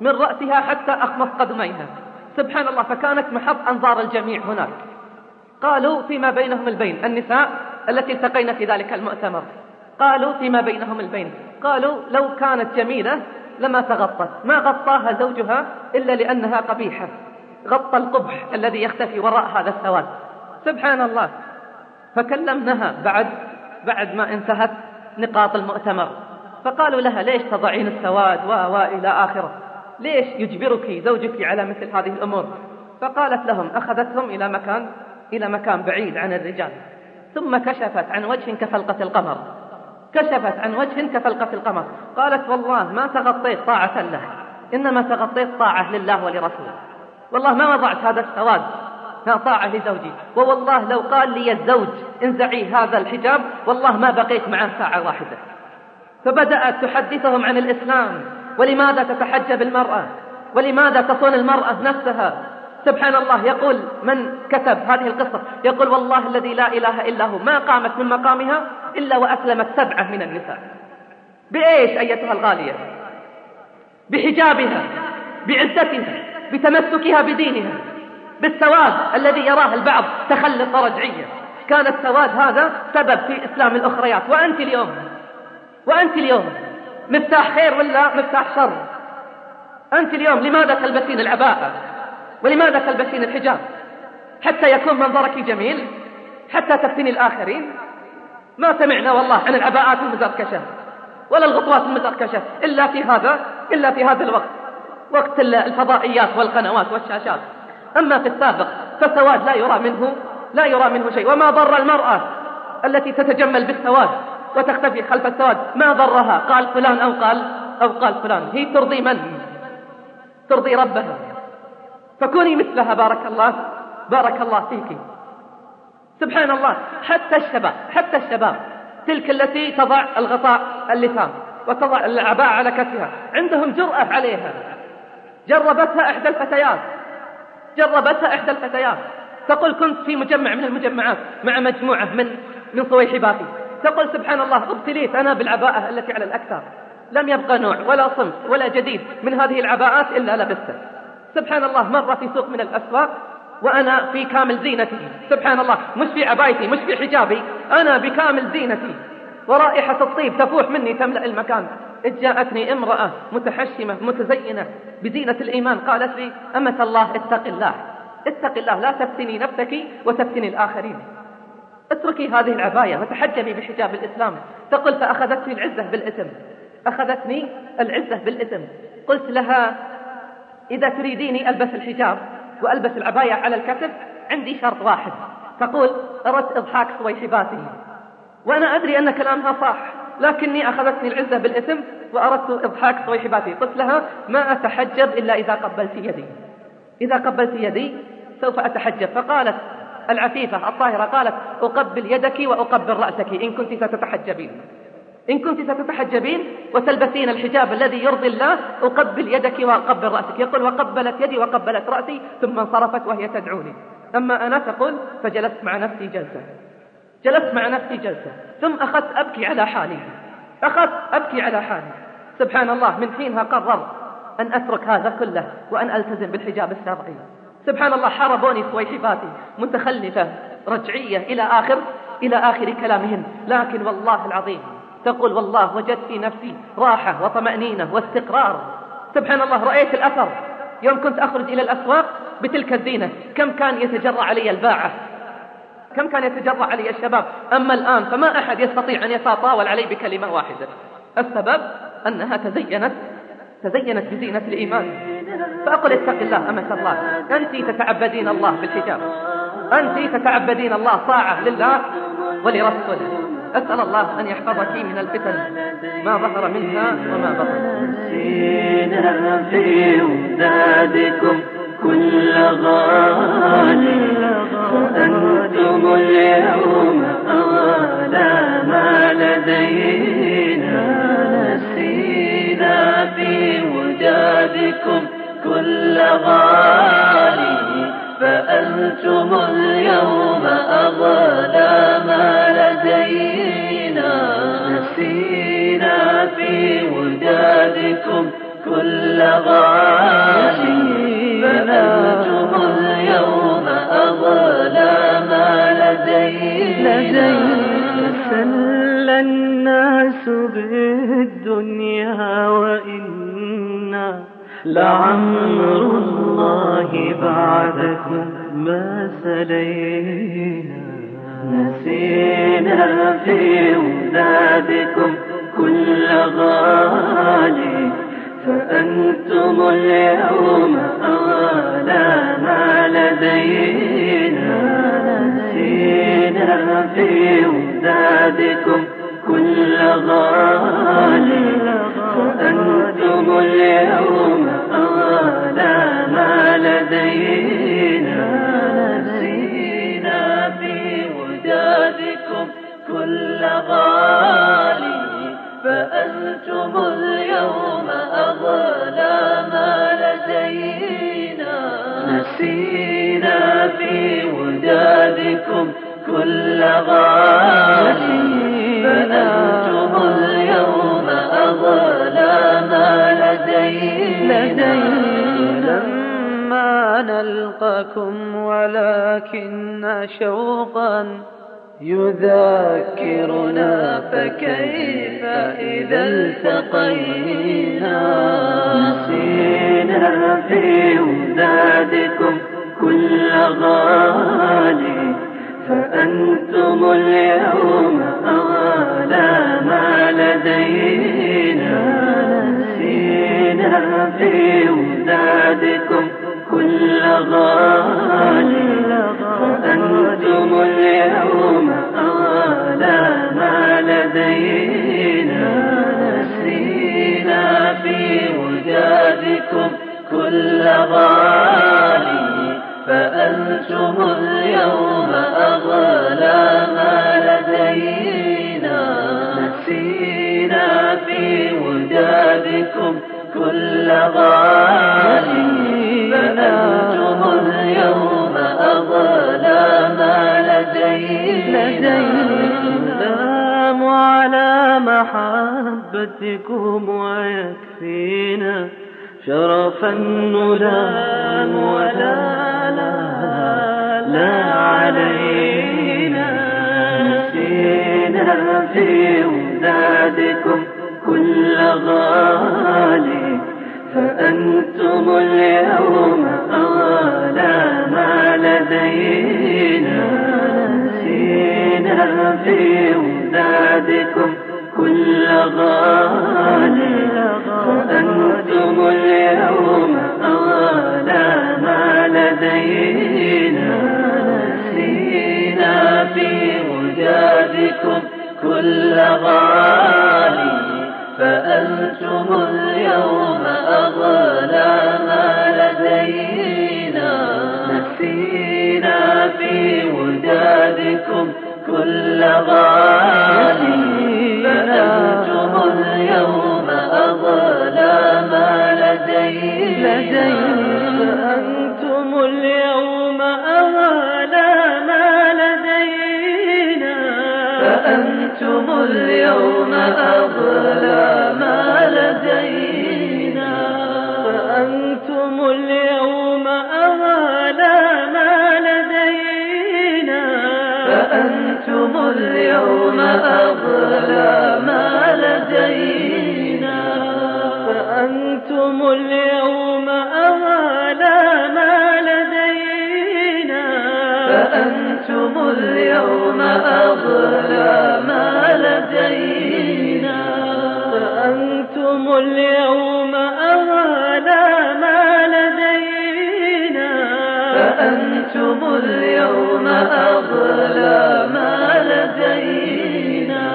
من رأسها حتى أخمص قدميها. سبحان الله فكانت محط أنظار الجميع هناك. قالوا فيما بينهم البين النساء التي التقينا في ذلك المؤتمر. قالوا فيما بينهم البين. قالوا لو كانت جميلة لما تغطت. ما غطاها زوجها إلا لأنها قبيحة. غطى القبح الذي يختفي وراء هذا السواد سبحان الله. فكلمناها بعد بعد ما انتهت. نقاط المؤتمر. فقالوا لها ليش تضعين السواد؟ و إلى آخره. ليش يجبرك زوجك على مثل هذه الأمور؟ فقالت لهم أخذتهم إلى مكان إلى مكان بعيد عن الرجال. ثم كشفت عن وجه كفلقة القمر. كشفت عن وجه كفلقة القمر. قالت والله ما تغطيت طاعة له إنما تغطيت طاعة لله ولرسوله. والله ما وضعت هذا السواد طاعة لزوجي. ووالله لو قال لي الزوج انزعي هذا الحجاب والله ما بقيت معه ساعة واحدة. فبدأت تحدثهم عن الإسلام. ولماذا تتحجب المرأة؟ ولماذا تصون المرأة نفسها؟ سبحان الله يقول من كتب هذه القصة. يقول والله الذي لا إله إلا هو ما قامت من مقامها إلا وأسلمت سبعة من النساء. بإيش أيتها الغالية؟ بحجابها بعزتها بتمسكها بدينها. بالسواد الذي يراه البعض تخلف رجعية. كان السواد هذا سبب في إسلام الأخريات. وأنت اليوم وأنت اليوم مفتاح خير ولا مفتاح شر؟ أنت اليوم لماذا تلبسين العباءة؟ ولماذا تلبسين الحجاب؟ حتى يكون منظرك جميل حتى تفتني الآخرين؟ ما سمعنا والله عن العباءات المزركشة ولا الغطوات المزركشة إلا في هذا إلا في هذا الوقت. وقت الفضائيات والقنوات والشاشات. أما في السابق فالسواد لا يرى منه لا يرى منه شيء. وما ضر المرأة التي تتجمل بالسواد وتختفي خلف السواد ما ضرها؟ قال فلان أو قال أو قال فلان. هي ترضي من؟ ترضي ربها. فكوني مثلها بارك الله بارك الله فيك. سبحان الله حتى الشباب حتى الشباب تلك التي تضع الغطاء اللسان وتضع العباء على كتفها عندهم جرأة عليها. جربتها إحدى الفتيات. جربتها إحدى الفتيات. تقول كنت في مجمع من المجمعات مع مجموعة من من صويحباتي تقول سبحان الله أبتليت أنا بالعباءة التي على الأكثر. لم يبقى نوع ولا صنف ولا جديد من هذه العباءات إلا لبسته سبحان الله مرة في سوق من الأسواق وأنا في كامل زينتي. سبحان الله مش في عبايتي مش في حجابي. أنا بكامل زينتي. ورائحة الطيب تفوح مني تملأ المكان. إذ جاءتني امرأة متحشمة متزينة بزينة الإيمان. قالت لي أمة الله اتق الله. اتق الله لا تفتني نفسك وتفتني الآخرين. اتركي هذه العباية وتحجبي بحجاب الإسلام. تقول فأخذتني العزة بالإثم. أخذتني العزة بالإثم. قلت لها إذا تريديني ألبس الحجاب وألبس العباية على الكتف عندي شرط واحد. تقول أردت إضحاك صويحباتي. وأنا أدري أن كلامها صح لكني أخذتني العزة بالإثم وأردت إضحاك صويحباتي قلت لها ما أتحجب إلا إذا قبلت يدي. إذا قبلت يدي سوف أتحجب. فقالت العفيفة الطاهرة قالت أقبل يدك وأقبل رأسك إن كنت ستتحجبين. إن كنت ستتحجبين وتلبسين الحجاب الذي يرضي الله أقبل يدك وأقبل رأسك. يقول وقبلت يدي وقبلت رأسي ثم انصرفت وهي تدعوني. أما أنا تقول فجلست مع نفسي جلسة. جلست مع نفسي جلسة. ثم أخذت أبكي على حالي. أخذت أبكي على حالي. سبحان الله من حينها قررت أن أترك هذا كله وأن ألتزم بالحجاب الشرعي. سبحان الله حاربوني سويحباتي متخلفة رجعية إلى آخر إلى آخر كلامهن لكن والله العظيم تقول والله وجدت في نفسي راحة وطمأنينة واستقرار. سبحان الله رأيت الأثر. يوم كنت أخرج إلى الأسواق بتلك الزينة كم كان يتجرع علي الباعة؟ كم كان يتجرع علي الشباب؟ أما الآن فما أحد يستطيع أن يتطاول علي بكلمة واحدة. السبب أنها تزينت تزينت بزينة الإيمان. فأقول اتق الله أمة الله. أنت تتعبدين الله بالحجاب. أنت تتعبدين الله طاعة لله ولرسوله. أسأل الله أن يحفظك من الفتن. ما ظهر منها وما بطن. كل غالي فأنتم اليوم أغلى ما لدينا. نسينا في ودادكم كل غالي فأنتم اليوم أغلى ما لدينا. نسينا في ودادكم كل غالي. فأنتم اليوم أغلى ما لدينا. سل الناس بالدنيا وإنا لعمر الله بعدكم ما سلينا. نسينا في ولادكم كل غالي. فأنتم اليوم أغلى ما لدينا. نسينا في ولادكم كل غالي. فأنتم اليوم أغلى ما لدينا. نسينا في ودادكم كل غالي. فأنتم اليوم أغلى ما لدينا. نسينا في ودادكم كل غالي فأنتم اليوم أغلى ما لدينا. لما نلقاكم ولكن شوقا. يذكرنا فكيف إذا التقينا؟ نسينا في ودادكم كل غالي فأنتم اليوم أغلى ما لدينا. نسينا في ودادكم كل غالي محبتكم ويكفينا شرفا نلام ولا لا لا علينا. نسينا في ولادكم كل غالي فأنتم اليوم أغلى ما لدينا. نسينا في لدي فأنتم اليوم أعلى ما لدينا. فأنتم اليوم أعلى ما لدينا. فأنتم اليوم أعلى ما لدينا. فأنتم اليوم أعلى ما لدينا. اليوم أغلى ما لدينا. فأنتم اليوم أغلى ما لدينا. فأنتم اليوم أغلى ما لدينا.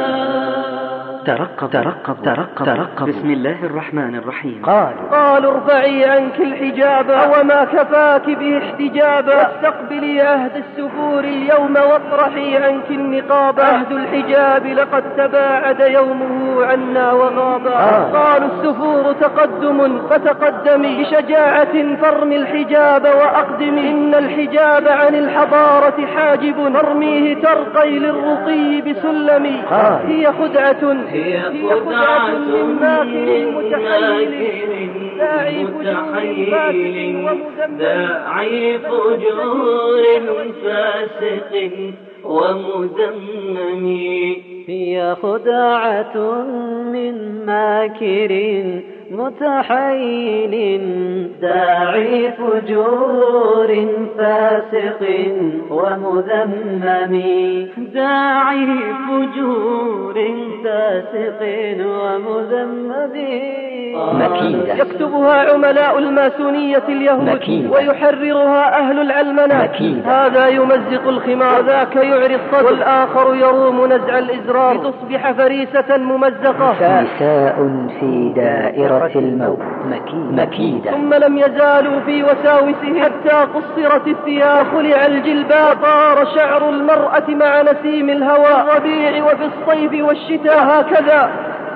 ترقب ترقب ترقب ترقب بسم الله الرحمن الرحيم. قالوا. قالوا ارفعي عنك الحجاب وما كفاك به احتجابا واستقبلي عهد السفور اليوم واطرحي عنك النقاب. عهد الحجاب لقد تباعد يومه عنا وغابا آه. قالوا السفور تقدم فتقدمي بشجاعة فارمي الحجاب وأقدمي إن الحجاب عن الحضارة حاجب فارميه ترقي للرقي بسلمي قال. هي خدعة. هي هي خدعة من ماكر متحيل داعي فجور داعي فجور فاسق ومذمم هي خدعة من ماكر. متحيل داعي فجور فاسق ومذمم. داعي فجور فاسق ومذمم. مكيدة يكتبها عملاء الماسونية اليهود مكيدة. ويحررها أهل العلمنة مكيدة. هذا يمزق الخمار. وذاك يعري الصدر. والآخر يروم نزع الإزرار. لتصبح فريسة ممزقة. نساء في دائرة الموت. مكيدة. مكيدة. ثم لم يزالوا في وساوسهم حتى قصرت الثياب خلع الجلباب طار شعر المرأة مع نسيم الهوى الربيع وفي الصيف والشتاء هكذا.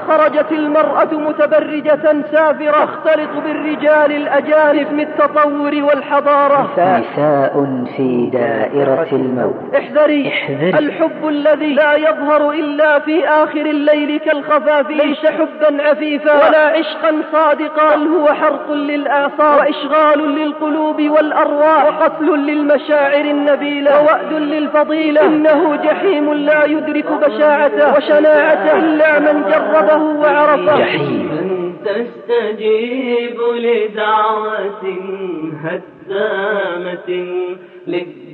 خرجت المرأة متبرجة سافرة تختلط بالرجال الأجانب من التطور والحضارة. نساء في دائرة الموت. احذري. احذري. الحب الذي لا يظهر إلا في آخر الليل كالخفاف. ليس حبا عفيفا. ولا عشقا صادقا. بل هو حرق للآثار. وإشغال للقلوب والأرواح. وقتل للمشاعر النبيلة. ووأد للفضيلة. إنه جحيم لا يدرك بشاعته. وشناعته. إلا من جربه. وعرفه جحيم تستجيب لدعوة هدامة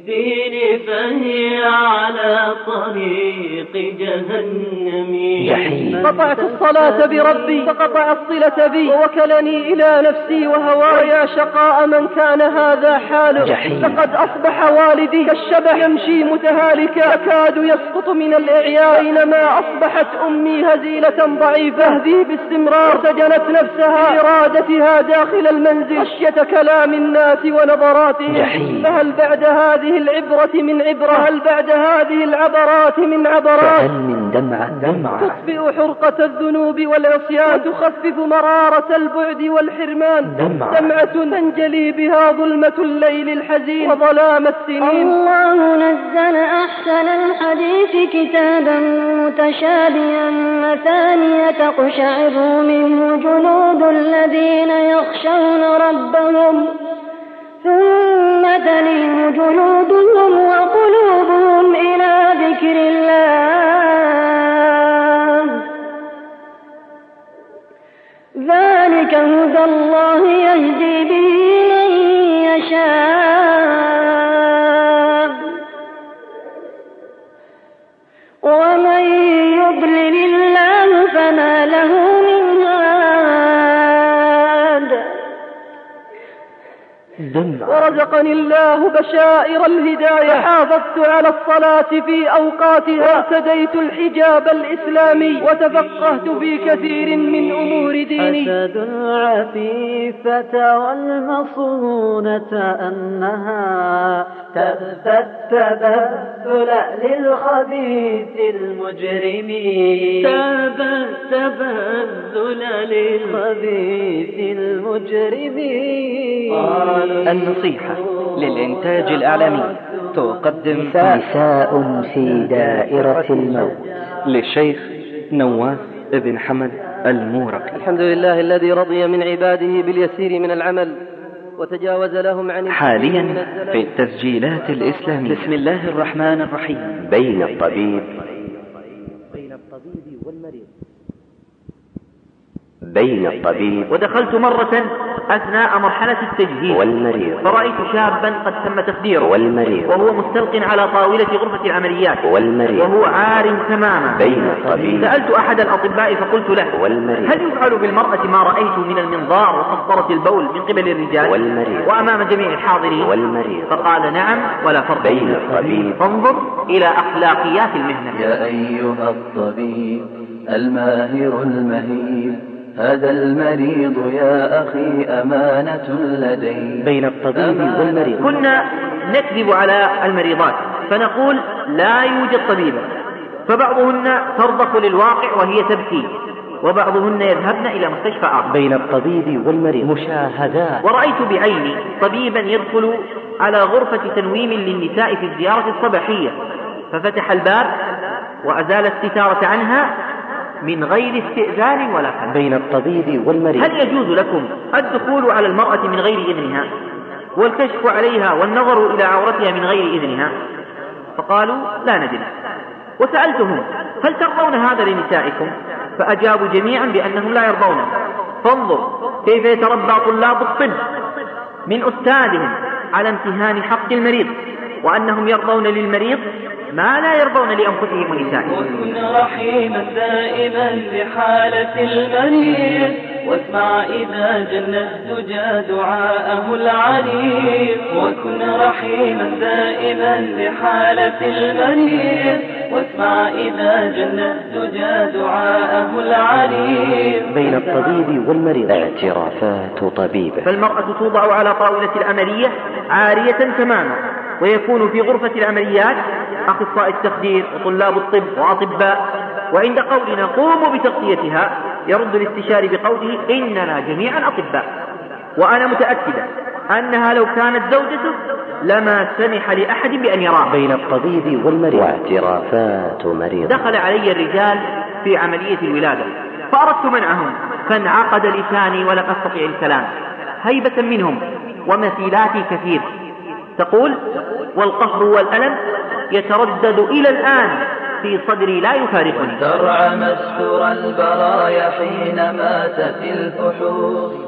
للدين فهي على طريق جهنم. جحيم. قطعت الصلاة بربي. فقطع الصلة بي. ووكلني إلى نفسي وهواي. ويا شقاء من كان هذا حاله. جحيم. لقد أصبح والدي كالشبح يمشي متهالكا. يكاد يسقط من الإعياء بينما أصبحت أمي هزيلة ضعيفة. هذه باستمرار. سجنت نفسها بإرادتها داخل المنزل. خشية كلام الناس ونظراتهم. جحيم. فهل بعد هذه العبرة من عبرة. هل بعد هذه العبرات من عبرات؟ فهل من دمعة. دمعة. تطفئ حرقة الذنوب والعصيان. وتخفف مرارة البعد والحرمان. دمعة. دمعة تنجلي بها ظلمة الليل الحزين وظلام السنين. الله نزل أحسن الحديث كتابا متشابها مثانية تقشعر منه جلود الذين يخشون ربهم. ثم تلين جلودهم وقلوبهم إلى ذكر الله. ذلك هدى الله يهدي به دمعة ورزقني الله بشائر الهداية. حافظت على الصلاة في أوقاتها. وارتديت الحجاب الإسلامي. وتفقهت في كثير من أمور ديني. حسد العفيفة والمصونة أنها تبت التبذل للخبيث المجرم. تبت تبذل للخبيث المجرم. النصيحة للإنتاج الإعلامي. تقدم نساء في دائرة الموت. للشيخ نواس بن حمد المورقي. الحمد لله الذي رضي من عباده باليسير من العمل وتجاوز لهم عن حاليا في التسجيلات الإسلامية. بسم الله الرحمن الرحيم. بين الطبيب بين الطبيب ودخلت مرة أثناء مرحلة التجهيز. والمريض فرأيت شابا قد تم تخديره والمريض وهو مستلق على طاولة غرفة العمليات. والمريض وهو عار تماما. بين الطبيب سألت أحد الأطباء فقلت له والمريض هل يفعل بالمرأة ما رأيت من المنظار وقسطرة البول من قبل الرجال؟ والمريض وأمام جميع الحاضرين؟ والمريض فقال نعم ولا فرق بين الطبيب. فانظر إلى أخلاقيات المهنة. يا أيها الطبيب الماهر المهيب هذا المريض يا أخي أمانة لدي. بين الطبيب والمريض. كنا نكذب على المريضات فنقول لا يوجد طبيبة فبعضهن ترضخ للواقع وهي تبكي وبعضهن يذهبن إلى مستشفى آخر. بين الطبيب والمريض. مشاهدات. ورأيت بعيني طبيبا يدخل على غرفة تنويم للنساء في الزيارة الصباحية ففتح الباب وأزال الستارة عنها من غير استئذان ولا كلام بين الطبيب والمريض. هل يجوز لكم الدخول على المرأة من غير إذنها والكشف عليها والنظر إلى عورتها من غير إذنها؟ فقالوا لا ندري. وسألتهم هل ترضون هذا لنسائكم؟ فأجابوا جميعا بأنهم لا يرضونه فانظر كيف يتربى طلاب الطب من أستاذهم على امتهان حق المريض. وأنهم يرضون للمريض ما لا يرضون لأنفسهم ونسائهم. وكن رحيما دائما لحالة المريض. واسمع إذا جن الدجى دعاءه العليم وكن رحيما دائما لحالة المريض. واسمع إذا جن الدجى دعاءه العليم بين الطبيب والمريض. اعترافات طبيبة. فالمرأة توضع على طاولة العملية عارية تماما. ويكون في غرفة العمليات أخصائي التخدير وطلاب الطب وأطباء. وعند قولنا قوموا بتغطيتها يرد الاستشاري بقوله إننا جميعا أطباء. وأنا متأكدة أنها لو كانت زوجته لما سمح لأحد بأن يراه بين الطبيب والمريض. واعترافات مريض. دخل علي الرجال في عملية الولادة فأردت منعهم فانعقد لساني ولم أستطيع الكلام. هيبة منهم ومثيلاتي كثير تقول والقهر والألم يتردد إلى الآن في صدري لا يفارقني. ترعى مسحور البرايا حين ماتت الفحوص.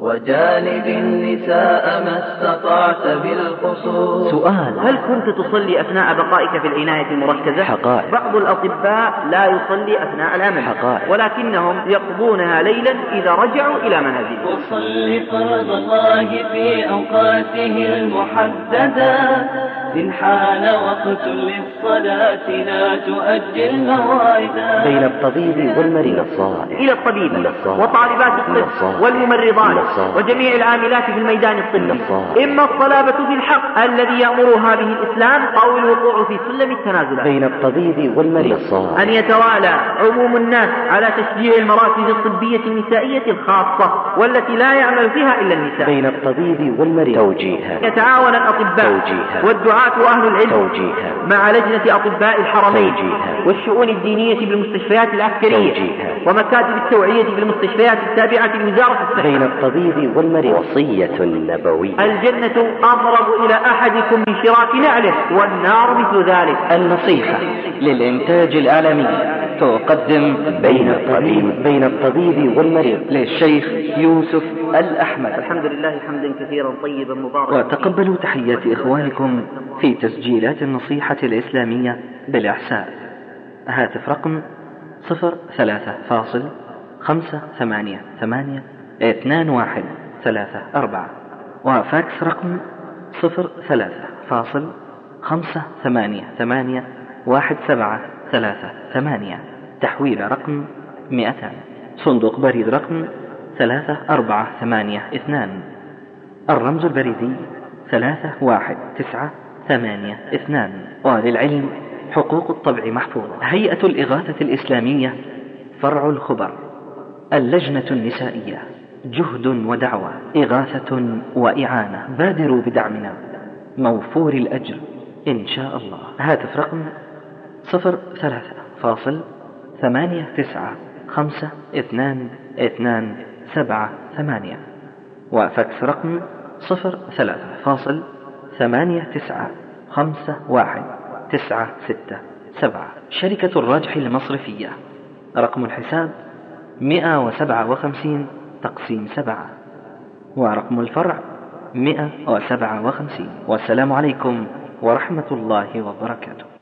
وجانب النساء ما استطعت بالخصوص سؤال هل كنت تصلي أثناء بقائك في العناية المركزة؟ حقائق. بعض الأطباء لا يصلي أثناء العمل حقائق. ولكنهم يقضونها ليلا إذا رجعوا إلى منازلهم وصل فرض الله في أوقاته المحددة إن حان وقت للصلاة لا تؤجل موعدا بين الطبيب والمريض. نصائح إلى الطبيب. وطالبات الطب. والممرضات. وجميع العاملات في الميدان الطبي. إما الصلابة في الحق الذي يأمرها به الإسلام أو الوقوع في سلم التنازلات. بين الطبيب والمريض. نصائح أن يتوالى عموم الناس على تشجيع المراكز الطبية النسائية الخاصة والتي لا يعمل فيها إلا النساء. بين الطبيب والمريض. توجيها. يتعاون الأطباء توجيها. والدعاة وأهل العلم توجيها. مع لجنة أطباء الحرمين توجيها. والشؤون الدينية بالمستشفيات العسكرية توجيها. ومكاتب التوعية بالمستشفيات التابعة لوزارة الصحة. بين الطبيب والمريض. وصية نبوية. الجنة أقرب إلى أحدكم من شراك نعله والنار مثل ذلك. النصيحة للإنتاج الإعلامي تقدم بين الطبيب. بين الطبيب والمريض للشيخ يوسف الأحمد. الحمد لله حمدا كثيرا طيبا مباركا. وتقبلوا تحيات إخوانكم في تسجيلات النصيحة الإسلامية بالإحساء هاتف رقم صفر ثلاثة فاصل خمسة ثمانية ثمانية اثنان واحد ثلاثة أربعة. وفاكس رقم صفر ثلاثة فاصل خمسة ثمانية ثمانية واحد سبعة ثلاثة ثمانية. تحويل رقم مئتان. صندوق بريد رقم ثلاثة أربعة ثمانية اثنان. الرمز البريدي ثلاثة واحد تسعة ثمانية اثنان. وللعلم حقوق الطبع محفوظة. هيئة الإغاثة الإسلامية فرع الخبر. اللجنة النسائية. جهد ودعوة. إغاثة وإعانة. بادروا بدعمنا. موفور الأجر. إن شاء الله. هاتف رقم صفر ثلاثة فاصل ثمانية تسعة خمسة اثنان اثنان سبعة ثمانية. وفاكس رقم صفر ثلاثة فاصل ثمانية تسعة خمسة واحد تسعة ستة سبعة. شركة الراجح المصرفية. رقم الحساب مئة وسبعة وخمسين تقسيم سبعة. ورقم الفرع مئة وسبعة وخمسين. والسلام عليكم ورحمة الله وبركاته.